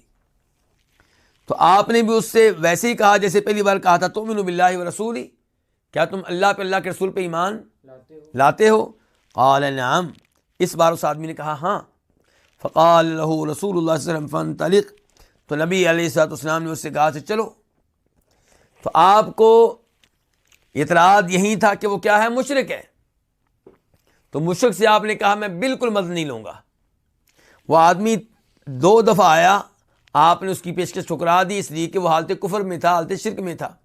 تو آپ نے بھی اس سے ویسے ہی کہا جیسے پہلی بار کہا تھا تو من بلّہ و رسولی کیا تم اللہ پہ اللہ کے رسول پہ ایمان لاتے ہو۔ لاتے ہو؟ قال نعم۔ اس بار اس آدمی نے کہا ہاں۔ فقال له رسول اللہ صلی اللہ علیہ وسلم تو نبی علیہ السلاۃ والسلام نے اس سے کہا سے چلو۔ تو آپ کو اعتراض یہی تھا کہ وہ کیا ہے؟ مشرق ہے۔ تو مشرق سے آپ نے کہا، میں بالکل مدد نہیں لوں گا۔ وہ آدمی دو دفعہ آیا، آپ نے اس کی پیشکش ٹھکرا دی، اس لیے کہ وہ حالت کفر میں تھا، حالت شرک میں تھا۔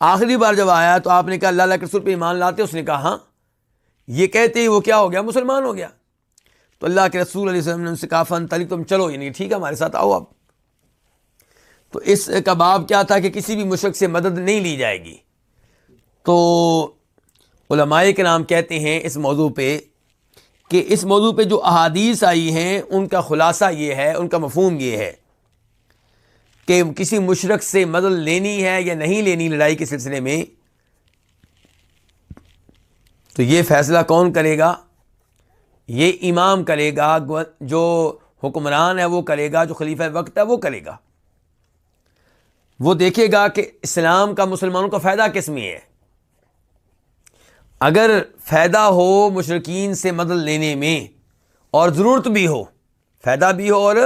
آخری بار جب آیا تو آپ نے کہا، اللہ اللہ کے رسول پہ ایمان لاتے اس نے کہا ہاں۔ یہ کہتے ہی وہ کیا ہو گیا؟ مسلمان ہو گیا۔ تو اللہ کے رسول علیہ وسلم نے ان سے کہا، فن تلی تم چلو یعنی ٹھیک ہے، ہمارے ساتھ آؤ آپ۔ تو اس کا باب کیا تھا کہ کسی بھی مشرق سے مدد نہیں لی جائے گی۔ تو علماء کے نام کہتے ہیں اس موضوع پہ کہ اس موضوع پہ جو احادیث آئی ہیں، ان کا خلاصہ یہ ہے، ان کا مفہوم یہ ہے کہ کسی مشرق سے مدد لینی ہے یا نہیں لینی لڑائی کے سلسلے میں، تو یہ فیصلہ کون کرے گا؟ یہ امام کرے گا، جو حکمران ہے وہ کرے گا، جو خلیفہ وقت ہے وہ کرے گا۔ وہ دیکھے گا کہ اسلام کا مسلمانوں کا فائدہ کس میں ہے۔ اگر فائدہ ہو مشرقین سے مدد لینے میں اور ضرورت بھی ہو، فائدہ بھی ہو اور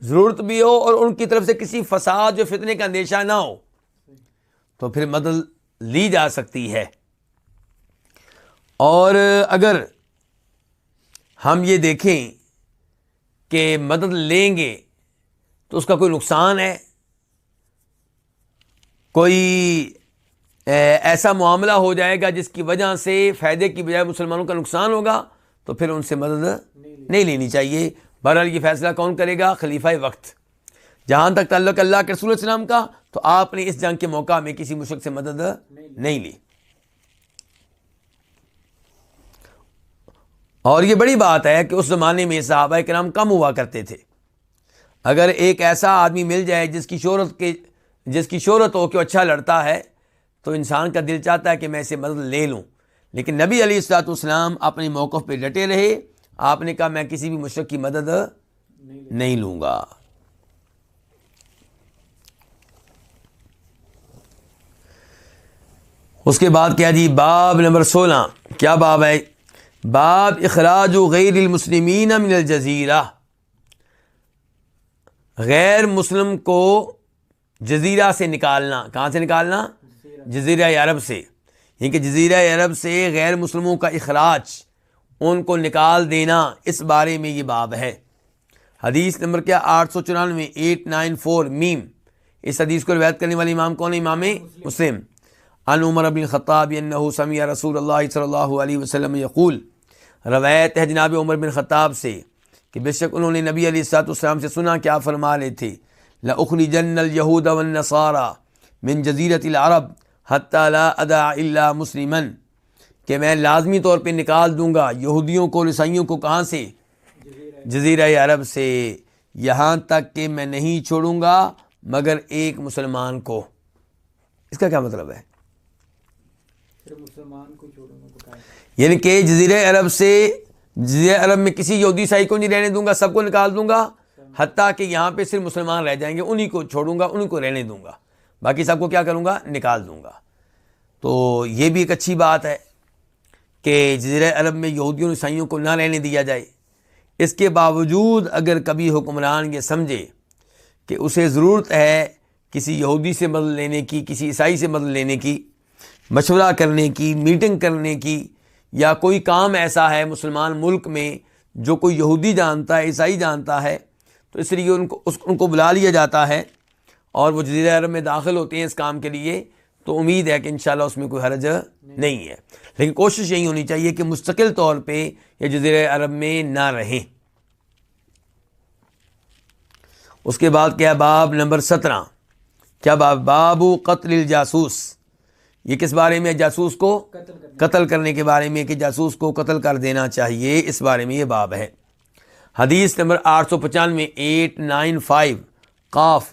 ضرورت بھی ہو اور ان کی طرف سے کسی فساد جو فتنے کا اندیشہ نہ ہو، تو پھر مدد لی جا سکتی ہے۔ اور اگر ہم یہ دیکھیں کہ مدد لیں گے تو اس کا کوئی نقصان ہے؟ کوئی ایسا معاملہ ہو جائے گا جس کی وجہ سے فائدے کی بجائے مسلمانوں کا نقصان ہوگا تو پھر ان سے مدد نہیں لینی چاہیے۔ بہرحال یہ فیصلہ کون کرے گا؟ خلیفہ وقت۔ جہاں تک تعلق اللہ کے رسول السلام کا، تو آپ نے اس جنگ کے موقع میں کسی مشرق سے مدد نہیں لی۔ اور یہ بڑی بات ہے کہ اس زمانے میں صحابہ کرام کم ہوا کرتے تھے۔ اگر ایک ایسا آدمی مل جائے جس کی شہرت کے جس کی شہرت ہو کہ وہ اچھا لڑتا ہے، تو انسان کا دل چاہتا ہے کہ میں اسے مدد لے لوں۔ لیکن نبی علی السلاۃ والسلام اپنے موقف پہ ڈٹے رہے۔ آپ نے کہا، میں کسی بھی مشرق کی مدد نہیں لوں گا۔ اس کے بعد کیا جی؟ باب نمبر سولہ۔ کیا باب ہے؟ باب اخراج غیر المسلمین من الجزیرہ۔ غیر مسلم کو جزیرہ سے نکالنا، کہاں سے نکالنا؟ جزیرہ عرب سے۔ یعنی کہ جزیرہ عرب سے غیر مسلموں کا اخراج، ان کو نکال دینا، اس بارے میں یہ باب ہے۔ حدیث نمبر کیا؟ آٹھ سو چورانوے، ایٹ نائن فور، میم۔ اس حدیث کو روایت کرنے والے امام کون امام مسلم۔ ان عمر بن خطاب انہ سمیع رسول اللہ صلی اللہ علیہ وسلم یقول روایت ہے جناب عمر بن خطاب سے کہ بے شک انہوں نے نبی علیہ السلاۃ والسلام سے سنا کیا فرما رہے تھے لخلی جن الہود والنصارى من جزیرت العرب حتی لا ادا الا مسلمن کہ میں لازمی طور پہ نکال دوں گا یہودیوں کو، عیسائیوں کو کہاں سے؟ جزیرہ عرب سے، یہاں تک کہ میں نہیں چھوڑوں گا مگر ایک مسلمان کو۔ اس کا کیا مطلب ہے؟ مسلمان کو یعنی کہ جزیرہ عرب سے جزیرہ عرب میں کسی یہودی عیسائی کو نہیں رہنے دوں گا، سب کو نکال دوں گا، حتیٰ کہ یہاں پہ صرف مسلمان رہ جائیں گے، انہی کو چھوڑوں گا، انہی کو رہنے دوں گا۔ باقی سب کو کیا کروں گا؟ نکال دوں گا۔ تو یہ بھی ایک اچھی بات ہے کہ جزیرہ عرب میں یہودیوں اور عیسائیوں کو نہ رہنے دیا جائے۔ اس کے باوجود اگر کبھی حکمران یہ سمجھے کہ اسے ضرورت ہے کسی یہودی سے مدد لینے کی، کسی عیسائی سے مدد لینے کی، مشورہ کرنے کی میٹنگ کرنے کی یا کوئی کام ایسا ہے مسلمان ملک میں جو کوئی یہودی جانتا ہے، عیسائی جانتا ہے، تو اس لیے ان کو، اس، ان کو بلا لیا جاتا ہے اور وہ جزیرہ عرب میں داخل ہوتے ہیں اس کام کے لیے، تو امید ہے کہ انشاءاللہ اس میں کوئی حرج نہیں ہے۔ لیکن کوشش یہی ہونی چاہیے کہ مستقل طور پہ یہ جزیرہ عرب میں نہ رہیں۔ اس کے بعد کیا باب نمبر سترہ؟ کیا باب؟ بابو قتل الجاسوس۔ یہ کس بارے میں جاسوس کو؟ قتل کرنے. کے بارے میں کہ جاسوس کو قتل کر دینا چاہیے اس بارے میں یہ باب ہے۔ حدیث نمبر آٹھ سو پچانوے ایٹ نائن فائیو قاف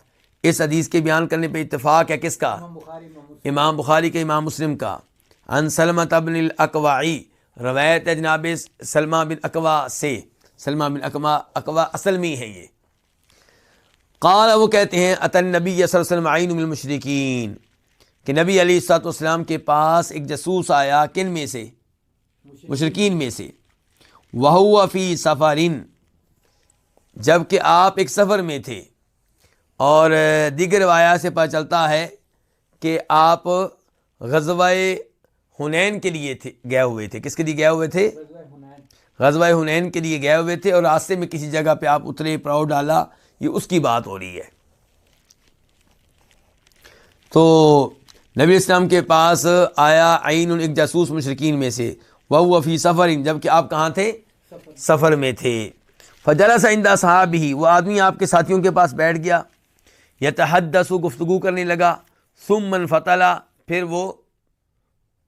اس حدیث کے بیان کرنے پہ اتفاق ہے کس کا؟ امام بخاری امام کے امام مسلم کا۔ ان سلمت ابن الاقواعی روایت ہے جناب سلمہ بن اقوا سے۔ سلمہ بن اقوا اقوا اصل میں ہے یہ۔ قال وہ کہتے ہیں اتن نبی صلی اللہ علیہ وسلم عین من المشرکین۔ کہ نبی علی السلاۃ والسلام کے پاس ایک جاسوس آیا کن میں سے؟ مشرقین میں سے۔ وہ فی سفرین جبکہ آپ ایک سفر میں تھے۔ اور دیگر روایات سے پتہ چلتا ہے کہ آپ غزوہ ہنین کے لیے تھے گئے ہوئے تھے۔ کس کے لیے گئے ہوئے تھے؟ غزوہ حنین. غزوہ ہنین کے لیے گئے ہوئے تھے۔ اور راستے میں کسی جگہ پہ آپ اترے پراؤ ڈالا یہ اس کی بات ہو رہی ہے۔ تو نبی اسلام کے پاس آیا عین ایک جاسوس مشرقین میں سے وہ فی سفر جبکہ آپ کہاں تھے؟ سفر میں تھے۔ فجلا سائندہ صاحب ہی وہ آدمی آپ کے ساتھیوں کے پاس بیٹھ گیا یا تحدس گفتگو کرنے لگا سم من فتلا پھر وہ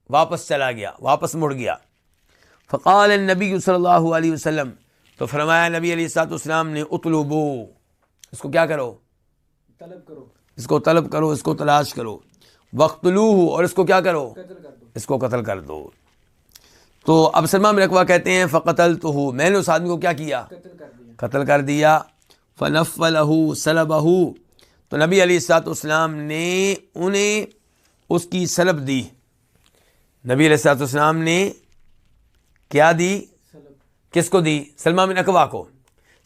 واپس چلا گیا واپس مڑ گیا۔ فقال النبی صلی اللہ علیہ وسلم تو فرمایا نبی علیہ السلاۃ والسلام نے اطلبو اس کو کیا کرو؟ طلب کرو۔ اس کو طلب کرو اس کو تلاش کرو۔ وقت اور اس کو کیا کرو؟ اس کو قتل کر دو۔ تو اب سلمہ بن اقوا کہتے ہیں فقتل تو ہو میں نے اس آدمی کو کیا کیا؟ قتل کر دیا۔ فنف لہو سلب تو نبی علی السلاط اسلام نے انہیں اس کی سلب دی۔ نبی علیہ السلاط اسلام نے کیا دی؟ کس کو دی؟ سلمہ بن اقوا کو۔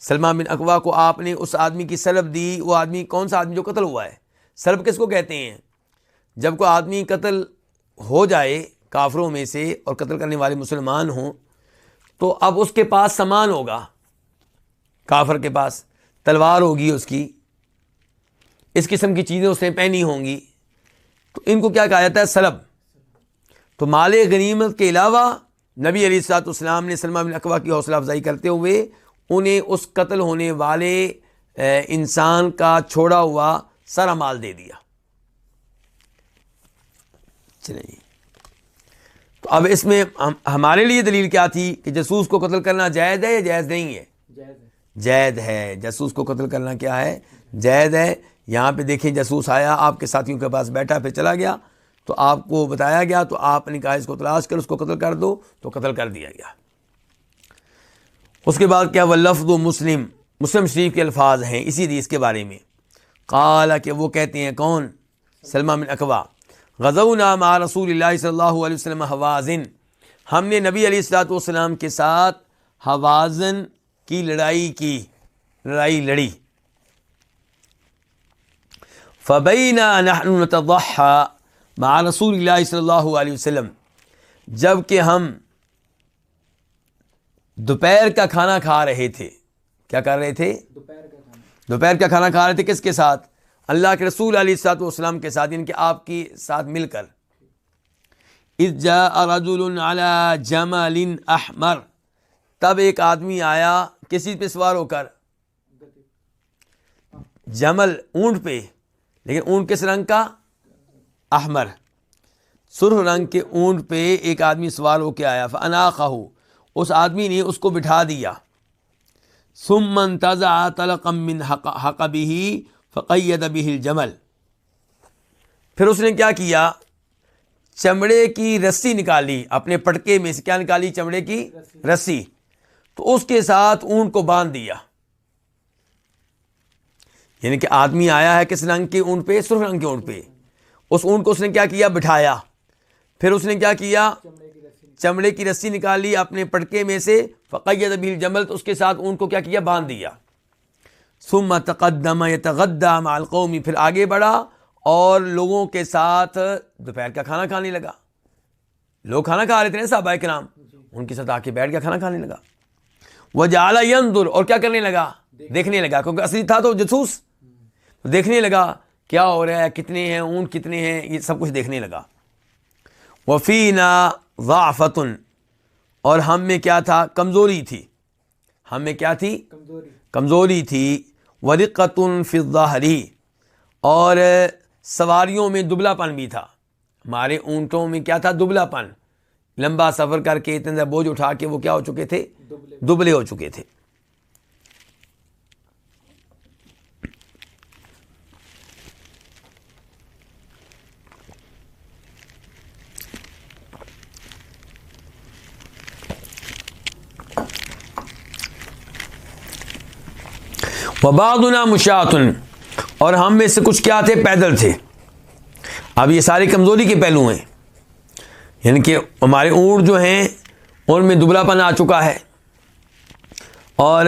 سلمہ بن اقوا کو آپ نے اس آدمی کی سلب دی۔ وہ آدمی کون سا آدمی جو قتل ہوا ہے؟ سلب کس کو کہتے ہیں؟ جب کوئی آدمی قتل ہو جائے کافروں میں سے اور قتل کرنے والے مسلمان ہوں، تو اب اس کے پاس سامان ہوگا۔ کافر کے پاس تلوار ہوگی اس کی، اس قسم کی چیزیں اس نے پہنی ہوں گی۔ تو ان کو کیا کہا جاتا ہے؟ سلب۔ تو مال غنیمت کے علاوہ نبی علی سات اسلام نے سلمہ بن اقوا کی حوصلہ افزائی کرتے ہوئے انہیں اس قتل ہونے والے انسان کا چھوڑا ہوا سارا مال دے دیا۔ چلیں جی تو اب اس میں ہمارے لیے دلیل کیا تھی کہ جاسوس کو قتل کرنا جائز ہے یا جائز نہیں ہے؟ جائز ہے۔ جید ہے۔ جاسوس کو قتل کرنا کیا ہے؟ جید ہے۔ یہاں پہ دیکھیں جاسوس آیا، آپ کے ساتھیوں کے پاس بیٹھا، پھر چلا گیا۔ تو آپ کو بتایا گیا، تو آپ نے کہا اس کو تلاش کر، اس کو قتل کر دو، تو قتل کر دیا گیا۔ اس کے بعد کیا؟ وہ لفظ و مسلم۔ مسلم شریف کے الفاظ ہیں اسی حدیث کے بارے میں۔ قال کہ وہ کہتے ہیں، کون؟ سلمہ بن اقوا غزونا مع رسول اللہ صلی اللہ علیہ وسلم حوازن۔ ہم نے نبی علیہ السلاۃ والسلام کے ساتھ حوازن کی لڑائی کی لڑائی لڑی۔ فبینا نحن نتضحى مع رسول اللہ صلی اللہ علیہ وسلم۔ جبکہ ہم دوپہر کا کھانا کھا رہے تھے۔ کیا کر رہے تھے؟ دوپہر کا کھانا۔ دوپہر کا کھانا کھا رہے تھے کس کے ساتھ؟ اللہ کے رسول علیہ السلاۃ والسلام کے ساتھ یعنی ان کے آپ کی ساتھ مل کر۔ اذ جاء رجل على جمل احمر۔ تب ایک آدمی آیا، کسی پہ سوار ہو کر۔ جمل اونٹ پہ، لیکن اونٹ کس رنگ کا؟ احمر۔ سرخ رنگ کے اونٹ پہ ایک آدمی سوار ہو کے آیا فناخہ اس آدمی نے اس کو بٹھا دیا۔ ثم انتزع طلقا من حق حقبه فقید به الجمل پھر اس نے کیا کیا؟ چمڑے کی رسی نکالی، اپنے پٹکے میں سے کیا نکالی؟ چمڑے کی رسی۔ تو اس کے ساتھ اونٹ کو باندھ دیا۔ یعنی کہ آدمی آیا ہے کس رنگ کے اونٹ پہ؟ سرخ رنگ کے اونٹ پہ۔ اس اونٹ کو اس نے کیا کیا؟ بٹھایا۔ پھر اس نے کیا کیا؟ چمڑے کی رسی نکالی، اپنے پٹکے میں سے۔ فقید ابھی جمل تو اس کے ساتھ اون کو کیا کیا؟ باندھ دیا۔ ثم تقدم یتغدى مع القوم، پھر آگے بڑھا اور لوگوں کے ساتھ دوپہر کا کھانا کھانے لگا۔ لوگ کھانا کھا رہے تھے نا صحابہ کرام۔ ان کے ساتھ آ کے بیٹھ گیا کھانا کھانے لگا۔ وہ جالا یندر اور کیا کرنے لگا؟ دیکھنے لگا، کیونکہ اصلی تھا تو جسوس۔ دیکھنے لگا، کیا ہو رہا ہے؟ کتنے ہیں؟ اونٹ کتنے ہیں؟ یہ سب کچھ دیکھنے لگا۔ وفینا ضعفتن، اور ہم میں کیا تھا؟ کمزوری تھی۔ ہم میں کیا تھی؟ کمزوری۔ کمزوری تھی، ورقتن فی اور سواریوں میں دبلا پن بھی تھا۔ ہمارے اونٹوں میں کیا تھا؟ دبلا پن۔ لمبا سفر کر کے اتنے بوجھ اٹھا کے وہ کیا ہو چکے تھے؟ دبلے دبلے ہو چکے تھے۔ وبادنا مشاطن اور ہم میں سے کچھ کیا تھے؟ پیدل تھے۔ اب یہ ساری کمزوری کے پہلو ہیں۔ یعنی کہ ہمارے اونٹ جو ہیں، ان میں دبلا پن آ چکا ہے۔ اور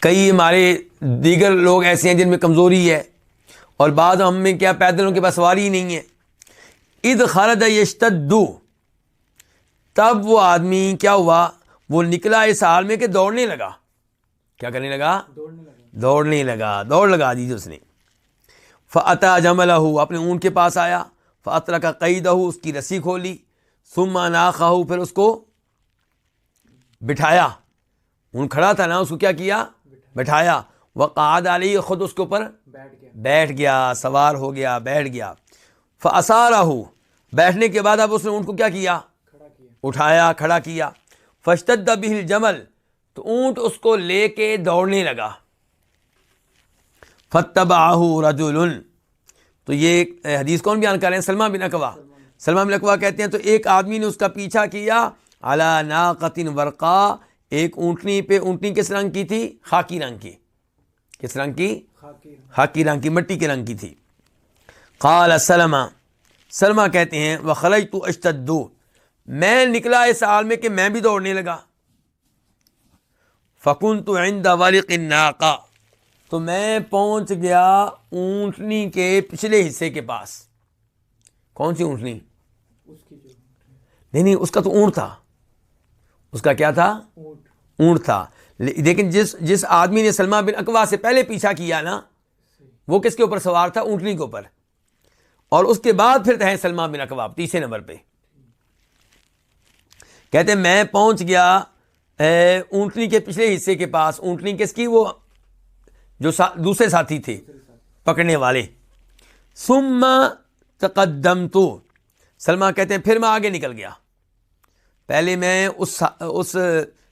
کئی ہمارے دیگر لوگ ایسے ہیں جن میں کمزوری ہے۔ اور بعض ہم میں کیا پیدلوں کے پاس سواری ہی نہیں ہے۔ عید خالد یشتدو تب وہ آدمی کیا ہوا؟ وہ نکلا اس حال میں کہ دوڑنے لگا۔ کیا کرنے لگا؟ دوڑنے لگے دوڑنے لگا، دوڑ لگا دی اس نے۔ فعطا جمل ہو اپنے اونٹ کے پاس آیا۔ فطرہ کا قید اس کی رسی کھولی۔ سما ناخا پھر اس کو بٹھایا۔ اون کھڑا تھا نا، اس کو کیا کیا؟ بٹھایا۔ وہ قعد علی خود اس کے اوپر بیٹھ گیا بیٹھ گیا سوار ہو گیا، بیٹھ گیا۔ فسارا بیٹھنے کے بعد اب اس نے اونٹ کو کیا کیا؟ کیا اٹھایا، کھڑا کیا۔ فشتد بہل جمل تو اونٹ اس کو لے کے دوڑنے لگا۔ فتب آہو تو یہ حدیث کون بیان کر رہے ہیں؟ سلمہ بن اقوا سلمہ بن اقوا کہتے ہیں، تو ایک آدمی نے اس کا پیچھا کیا۔ الا ناقتن ورقا ایک اونٹنی پہ، اونٹنی کس رنگ کی تھی؟ خاکی رنگ کی۔ کس رنگ کی؟ خاکی رنگ کی، مٹی کے رنگ کی تھی۔ قال سلمہ سلمہ کہتے ہیں وہ خلج تو اشتدو میں نکلا اس حال میں کہ میں بھی دوڑنے لگا۔ فکن تو عند ورق تو میں پہنچ گیا اونٹنی کے پچھلے حصے کے پاس۔ کون سی اونٹنی؟ نہیں نہیں، اس کا تو اونٹ تھا۔ اس کا کیا تھا؟ اونٹ تھا۔ لیکن جس جس آدمی نے سلمہ بن اقوا سے پہلے پیچھا کیا نا، وہ کس کے اوپر سوار تھا؟ اونٹنی کے اوپر۔ اور اس کے بعد پھر ہے سلمہ بن اقوا، تیسرے نمبر پہ۔ کہتے ہیں، میں پہنچ گیا اونٹنی کے پچھلے حصے کے پاس۔ اونٹنی کس کی؟ وہ جو سا- دوسرے ساتھی تھے، پکڑنے والے۔ ثم تقدم تو سلمہ کہتے ہیں، پھر میں آگے نکل گیا۔ پہلے میں اس اس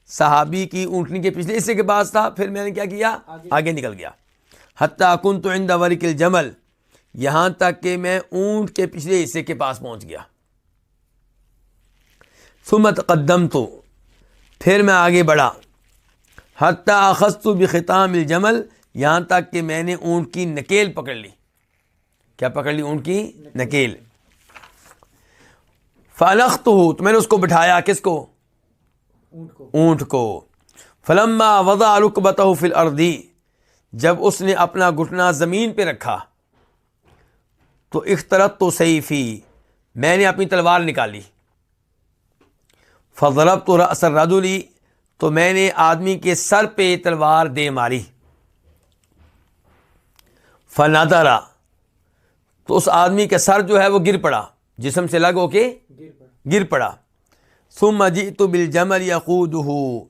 صحابی کی اونٹنی کے پچھلے حصے کے پاس تھا، پھر میں نے کیا کیا؟ آگے نکل گیا۔ حتیٰ کن تو عند ورق الجمل۔ یہاں تک کہ میں اونٹ کے پچھلے حصے کے پاس پہنچ گیا۔ ثم تقدم تو پھر میں آگے بڑھا۔ حتیٰ اخذت بختام الجمل۔ یہاں تک کہ میں نے اونٹ کی نکیل پکڑ لی۔ کیا پکڑ لی اونٹ کی؟ نکیل۔ فلخت ہو تو میں نے اس کو بٹھایا کس کو؟ اونٹ کو۔ فلما وضع رکبتہ فی الارضی جب اس نے اپنا گھٹنا زمین پہ رکھا تو اخترت تو سیفی میں نے اپنی تلوار نکالی۔ فضرب تو اثر رجولی تو میں نے آدمی کے سر پہ تلوار دے ماری۔ فنادرا تو اس آدمی کا سر جو ہے وہ گر پڑا۔ جسم سے لگ ہو کے گر پڑا۔ گر پڑا ثم جئت بالجمل یقودہ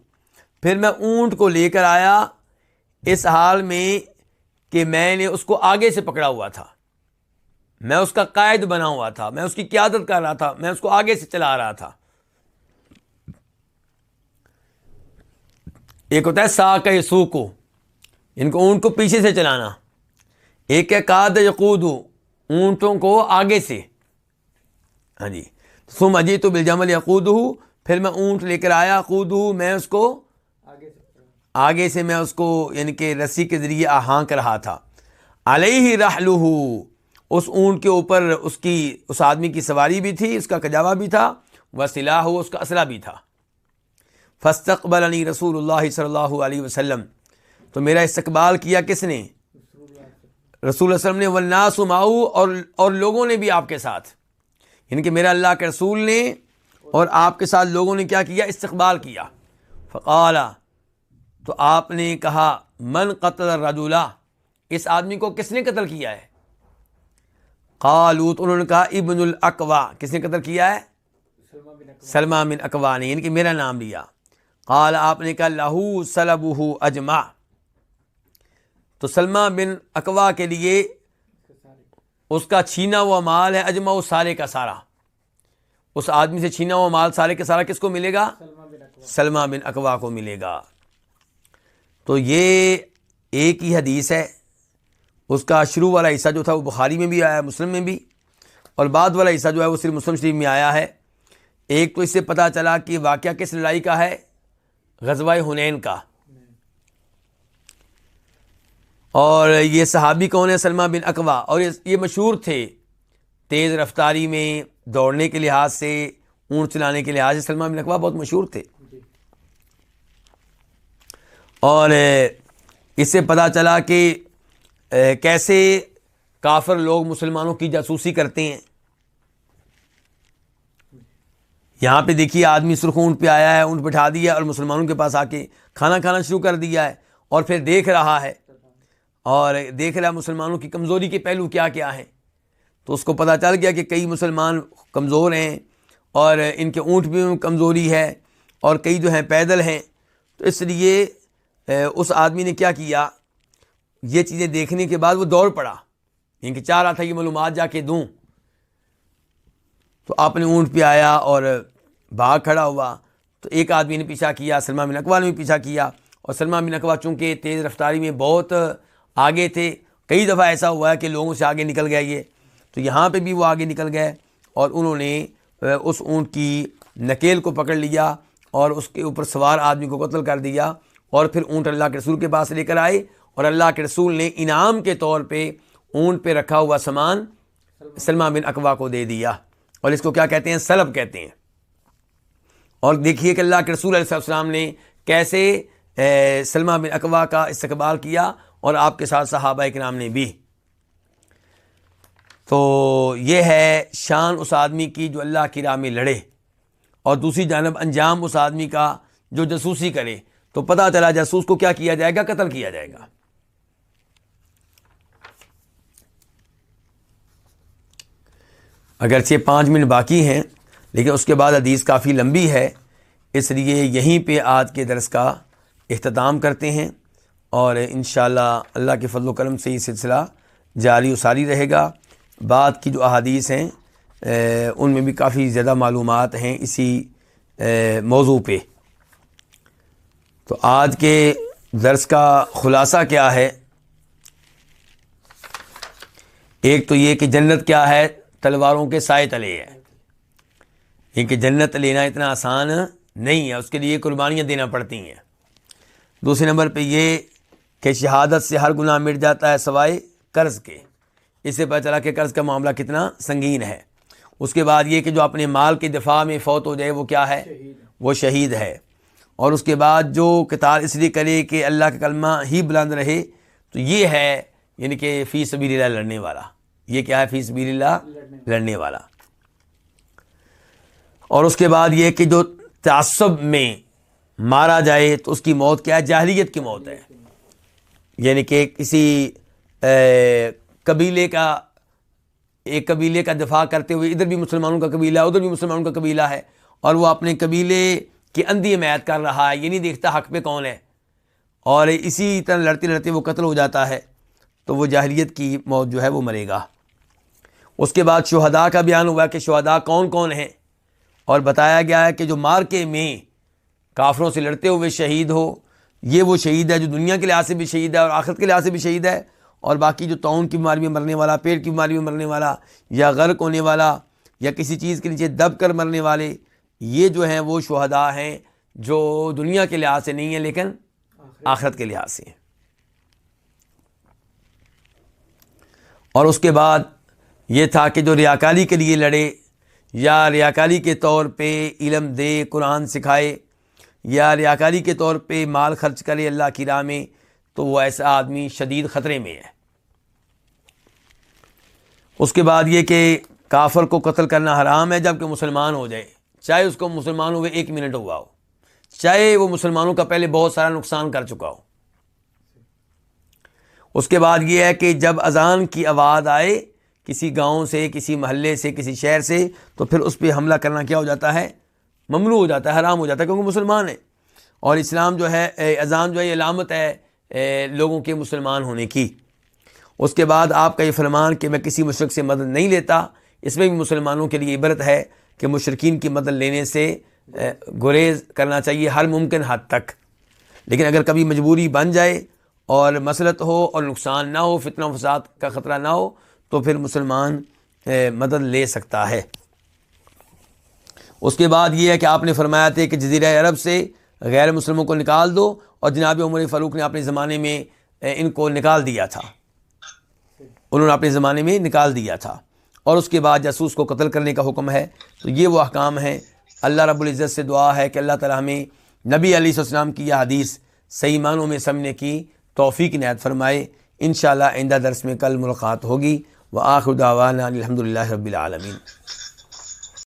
پھر میں اونٹ کو لے کر آیا۔ اس حال میں کہ میں نے اس کو آگے سے پکڑا ہوا تھا۔ میں اس کا قائد بنا ہوا تھا۔ میں اس کی قیادت کر رہا تھا۔ میں اس کو آگے سے چلا رہا تھا۔ ایک ہوتا ہے سا کا سو کو ان کو اونٹ کو پیچھے سے چلانا۔ ایک کاد یقود، اونٹوں کو آگے سے۔ ہاں جی۔ سم اجی تو بالجمل یقود ہوں پھر میں اونٹ لے کر آیا قود ہوں میں اس کو آگے سے میں اس کو یعنی کہ رسی کے ذریعے آہانک رہا تھا۔ علیہ رحلہ، اس اونٹ کے اوپر اس کی، اس آدمی کی سواری بھی تھی، اس کا کجاوا بھی تھا وہ سلاح اس کا اسلحہ بھی تھا۔ فستقبل علی رسول اللہ صلی اللہ علیہ وسلم۔ تو میرا استقبال کیا کس نے؟ رسول وسلم نے والناس معه اور اور لوگوں نے بھی آپ کے ساتھ۔ یعنی کہ میرا اللہ کے رسول نے اور آپ کے ساتھ لوگوں نے کیا کیا؟ استقبال کیا۔ فقالا تو آپ نے کہا، من قتل رجولہ اس آدمی کو کس نے قتل کیا ہے؟ قالوت انہوں نے کہا، ابن الاقوا کس نے قتل کیا ہے؟ سلمہ بن اقوا نے یعنی کہ میرا نام لیا۔ قال، آپ نے کہا، لہو سلبہ اجمع۔ تو سلمہ بن اقوا کے لیے اس کا چھینا ہوا مال ہے، اجمع و سارے کا سارا۔ اس آدمی سے چھینا ہوا مال سارے کا سارا کس کو ملے گا؟ سلمہ بن اقوا کو ملے گا۔ تو یہ ایک ہی حدیث ہے۔ اس کا شروع والا حصہ جو تھا وہ بخاری میں بھی آیا ہے، مسلم میں بھی۔ اور بعد والا حصہ جو ہے وہ صرف مسلم شریف میں آیا ہے۔ ایک تو اس سے پتہ چلا کہ واقعہ کس لڑائی کا ہے، غزوہ حنین کا۔ اور یہ صحابی کون ہے سلمہ بن اقوا اور یہ- مشہور تھے۔ تیز رفتاری میں دوڑنے کے لحاظ سے، اونٹ چلانے کے لحاظ سے سلمہ بن اقوا بہت مشہور تھے۔ اور اس سے پتہ چلا کہ کیسے کافر لوگ مسلمانوں کی جاسوسی کرتے ہیں۔ یہاں پہ دیکھیے، آدمی سرخ اونٹ پہ آیا ہے، اونٹ بٹھا دیا اور مسلمانوں کے پاس آ کے کھانا کھانا شروع کر دیا ہے اور پھر دیکھ رہا ہے۔ اور دیکھ رہا مسلمانوں کی کمزوری کے پہلو کیا کیا ہیں۔ تو اس کو پتہ چل گیا کہ کئی مسلمان کمزور ہیں اور ان کے اونٹ بھی کمزوری ہے اور کئی جو ہیں پیدل ہیں۔ تو اس لیے اس آدمی نے کیا کیا؟ یہ چیزیں دیکھنے کے بعد وہ دوڑ پڑا۔ یعنی کہ چاہ رہا تھا کہ معلومات جا کے دوں۔ تو آپ نے اونٹ پہ آیا اور بھاگ کھڑا ہوا۔ تو ایک آدمی نے پیچھا کیا سلمہ بن اقوا نے بھی پیچھا کیا۔ اور سلمہ بن اقوا چونکہ تیز رفتاری میں بہت آگے تھے۔ کئی دفعہ ایسا ہوا ہے کہ لوگوں سے آگے نکل گئے یہ۔ تو یہاں پہ بھی وہ آگے نکل گئے اور انہوں نے اس اونٹ کی نکیل کو پکڑ لیا اور اس کے اوپر سوار آدمی کو قتل کر دیا اور پھر اونٹ اللہ کے رسول کے پاس لے کر آئے اور اللہ کے رسول نے انعام کے طور پہ اونٹ پہ رکھا ہوا سامان سلمہ بن اقوا کو دے دیا۔ اور اس کو کیا کہتے ہیں؟ سلب کہتے ہیں۔ اور دیکھیے کہ اللہ کے رسول علیہ السلام نے کیسے سلمہ بن اقوا کا استقبال کیا اور آپ کے ساتھ صحابہ کرام نے بھی۔ تو یہ ہے شان اس آدمی کی جو اللہ کی راہ میں لڑے۔ اور دوسری جانب انجام اس آدمی کا جو جاسوسی کرے۔ تو پتہ چلا جاسوس کو کیا کیا جائے گا؟ قتل کیا جائے گا۔ اگرچہ پانچ منٹ باقی ہیں، لیکن اس کے بعد حدیث کافی لمبی ہے۔ اس لیے یہیں پہ آج کے درس کا اختتام کرتے ہیں۔ اور انشاءاللہ اللہ کے فضل و کرم سے یہ سلسلہ جاری و ساری رہے گا۔ بعد کی جو احادیث ہیں ان میں بھی کافی زیادہ معلومات ہیں اسی موضوع پہ۔ تو آج کے درس کا خلاصہ کیا ہے؟ ایک تو یہ کہ جنت کیا ہے؟ تلواروں کے سائے تلے ہے۔ یہ کہ جنت لینا اتنا آسان نہیں ہے، اس کے لیے قربانیاں دینا پڑتی ہیں۔ دوسرے نمبر پہ یہ کہ شہادت سے ہر گناہ مٹ جاتا ہے سوائے قرض کے۔ اس سے پتہ چلا کہ قرض کا معاملہ کتنا سنگین ہے۔ اس کے بعد یہ کہ جو اپنے مال کے دفاع میں فوت ہو جائے وہ کیا ہے؟ شہید وہ شہید ہے۔ اور اس کے بعد جو قتال اس لیے کرے کہ اللہ کا کلمہ ہی بلند رہے، تو یہ ہے یعنی کہ فی سبیل اللہ لڑنے والا۔ یہ کیا ہے؟ فی سبیل اللہ لڑنے لڑنے والا۔ اور اس کے بعد یہ کہ جو تعصب میں مارا جائے تو اس کی موت کیا ہے؟ جاہلیت کی موت ہے۔ یعنی کہ کسی قبیلے کا، ایک قبیلے کا دفاع کرتے ہوئے ادھر بھی مسلمانوں کا قبیلہ ہے، ادھر بھی مسلمانوں کا قبیلہ ہے، اور وہ اپنے قبیلے کی اندھی حمایت کر رہا ہے، یہ نہیں دیکھتا حق پہ کون ہے۔ اور اسی طرح لڑتے لڑتے وہ قتل ہو جاتا ہے، تو وہ جاہلیت کی موت جو ہے وہ مرے گا۔ اس کے بعد شہداء کا بیان ہوا کہ شہداء کون کون ہیں، اور بتایا گیا ہے کہ جو مارکے میں کافروں سے لڑتے ہوئے شہید ہو یہ وہ شہید ہے جو دنیا کے لحاظ سے بھی شہید ہے اور آخرت کے لحاظ سے بھی شہید ہے اور باقی جو تعاون کی بیماری میں مرنے والا، پیٹ کی بیماری میں مرنے والا یا غرق ہونے والا یا کسی چیز کے نیچے دب کر مرنے والے، یہ جو ہیں وہ شہداء ہیں جو دنیا کے لحاظ سے نہیں ہیں لیکن آخرت کے لحاظ سے ہیں۔ اور اس کے بعد یہ تھا کہ جو ریاکاری کے لیے لڑے یا ریاکاری کے طور پہ علم دے، قرآن سکھائے یا ریاکاری کے طور پہ مال خرچ کرے اللہ کی راہ میں، تو وہ ایسا آدمی شدید خطرے میں ہے۔ اس کے بعد یہ کہ کافر کو قتل کرنا حرام ہے جبکہ مسلمان ہو جائے۔ چاہے اس کو مسلمان ہوئے، ایک منٹ ہوا ہو۔ چاہے وہ مسلمانوں کا پہلے بہت سارا نقصان کر چکا ہو۔ اس کے بعد یہ ہے کہ جب اذان کی آواز آئے کسی گاؤں سے، کسی محلے سے، کسی شہر سے، تو پھر اس پہ حملہ کرنا کیا ہو جاتا ہے؟ ممنوع ہو جاتا ہے، حرام ہو جاتا ہے کیونکہ مسلمان ہے اور اسلام جو ہے اذان جو ہے، یہ علامت ہے لوگوں کے مسلمان ہونے کی۔ اس کے بعد آپ کا یہ فرمان کہ میں کسی مشرق سے مدد نہیں لیتا، اس میں بھی مسلمانوں کے لیے عبرت ہے کہ مشرقین کی مدد لینے سے گریز کرنا چاہیے ہر ممکن حد تک۔ لیکن اگر کبھی مجبوری بن جائے اور مسلط ہو اور نقصان نہ ہو، فتنہ و فساد کا خطرہ نہ ہو، تو پھر مسلمان مدد لے سکتا ہے۔ اس کے بعد یہ ہے کہ آپ نے فرمایا تھا کہ جزیرہ عرب سے غیر مسلموں کو نکال دو اور جناب عمر فاروق نے اپنے زمانے میں ان کو نکال دیا تھا۔ انہوں نے اپنے زمانے میں نکال دیا تھا۔ اور اس کے بعد جاسوس کو قتل کرنے کا حکم ہے۔ تو یہ وہ احکام ہیں۔ اللہ رب العزت سے دعا ہے کہ اللہ تعالیٰ ہمیں نبی علیہ السلام کی یہ حدیث صحیح معنوں میں سمجھنے کی توفیق عنایت فرمائے۔ انشاءاللہ آئندہ درس میں کل ملاقات ہوگی۔ وہ آخر دعوانا الحمد للہ رب العالمین۔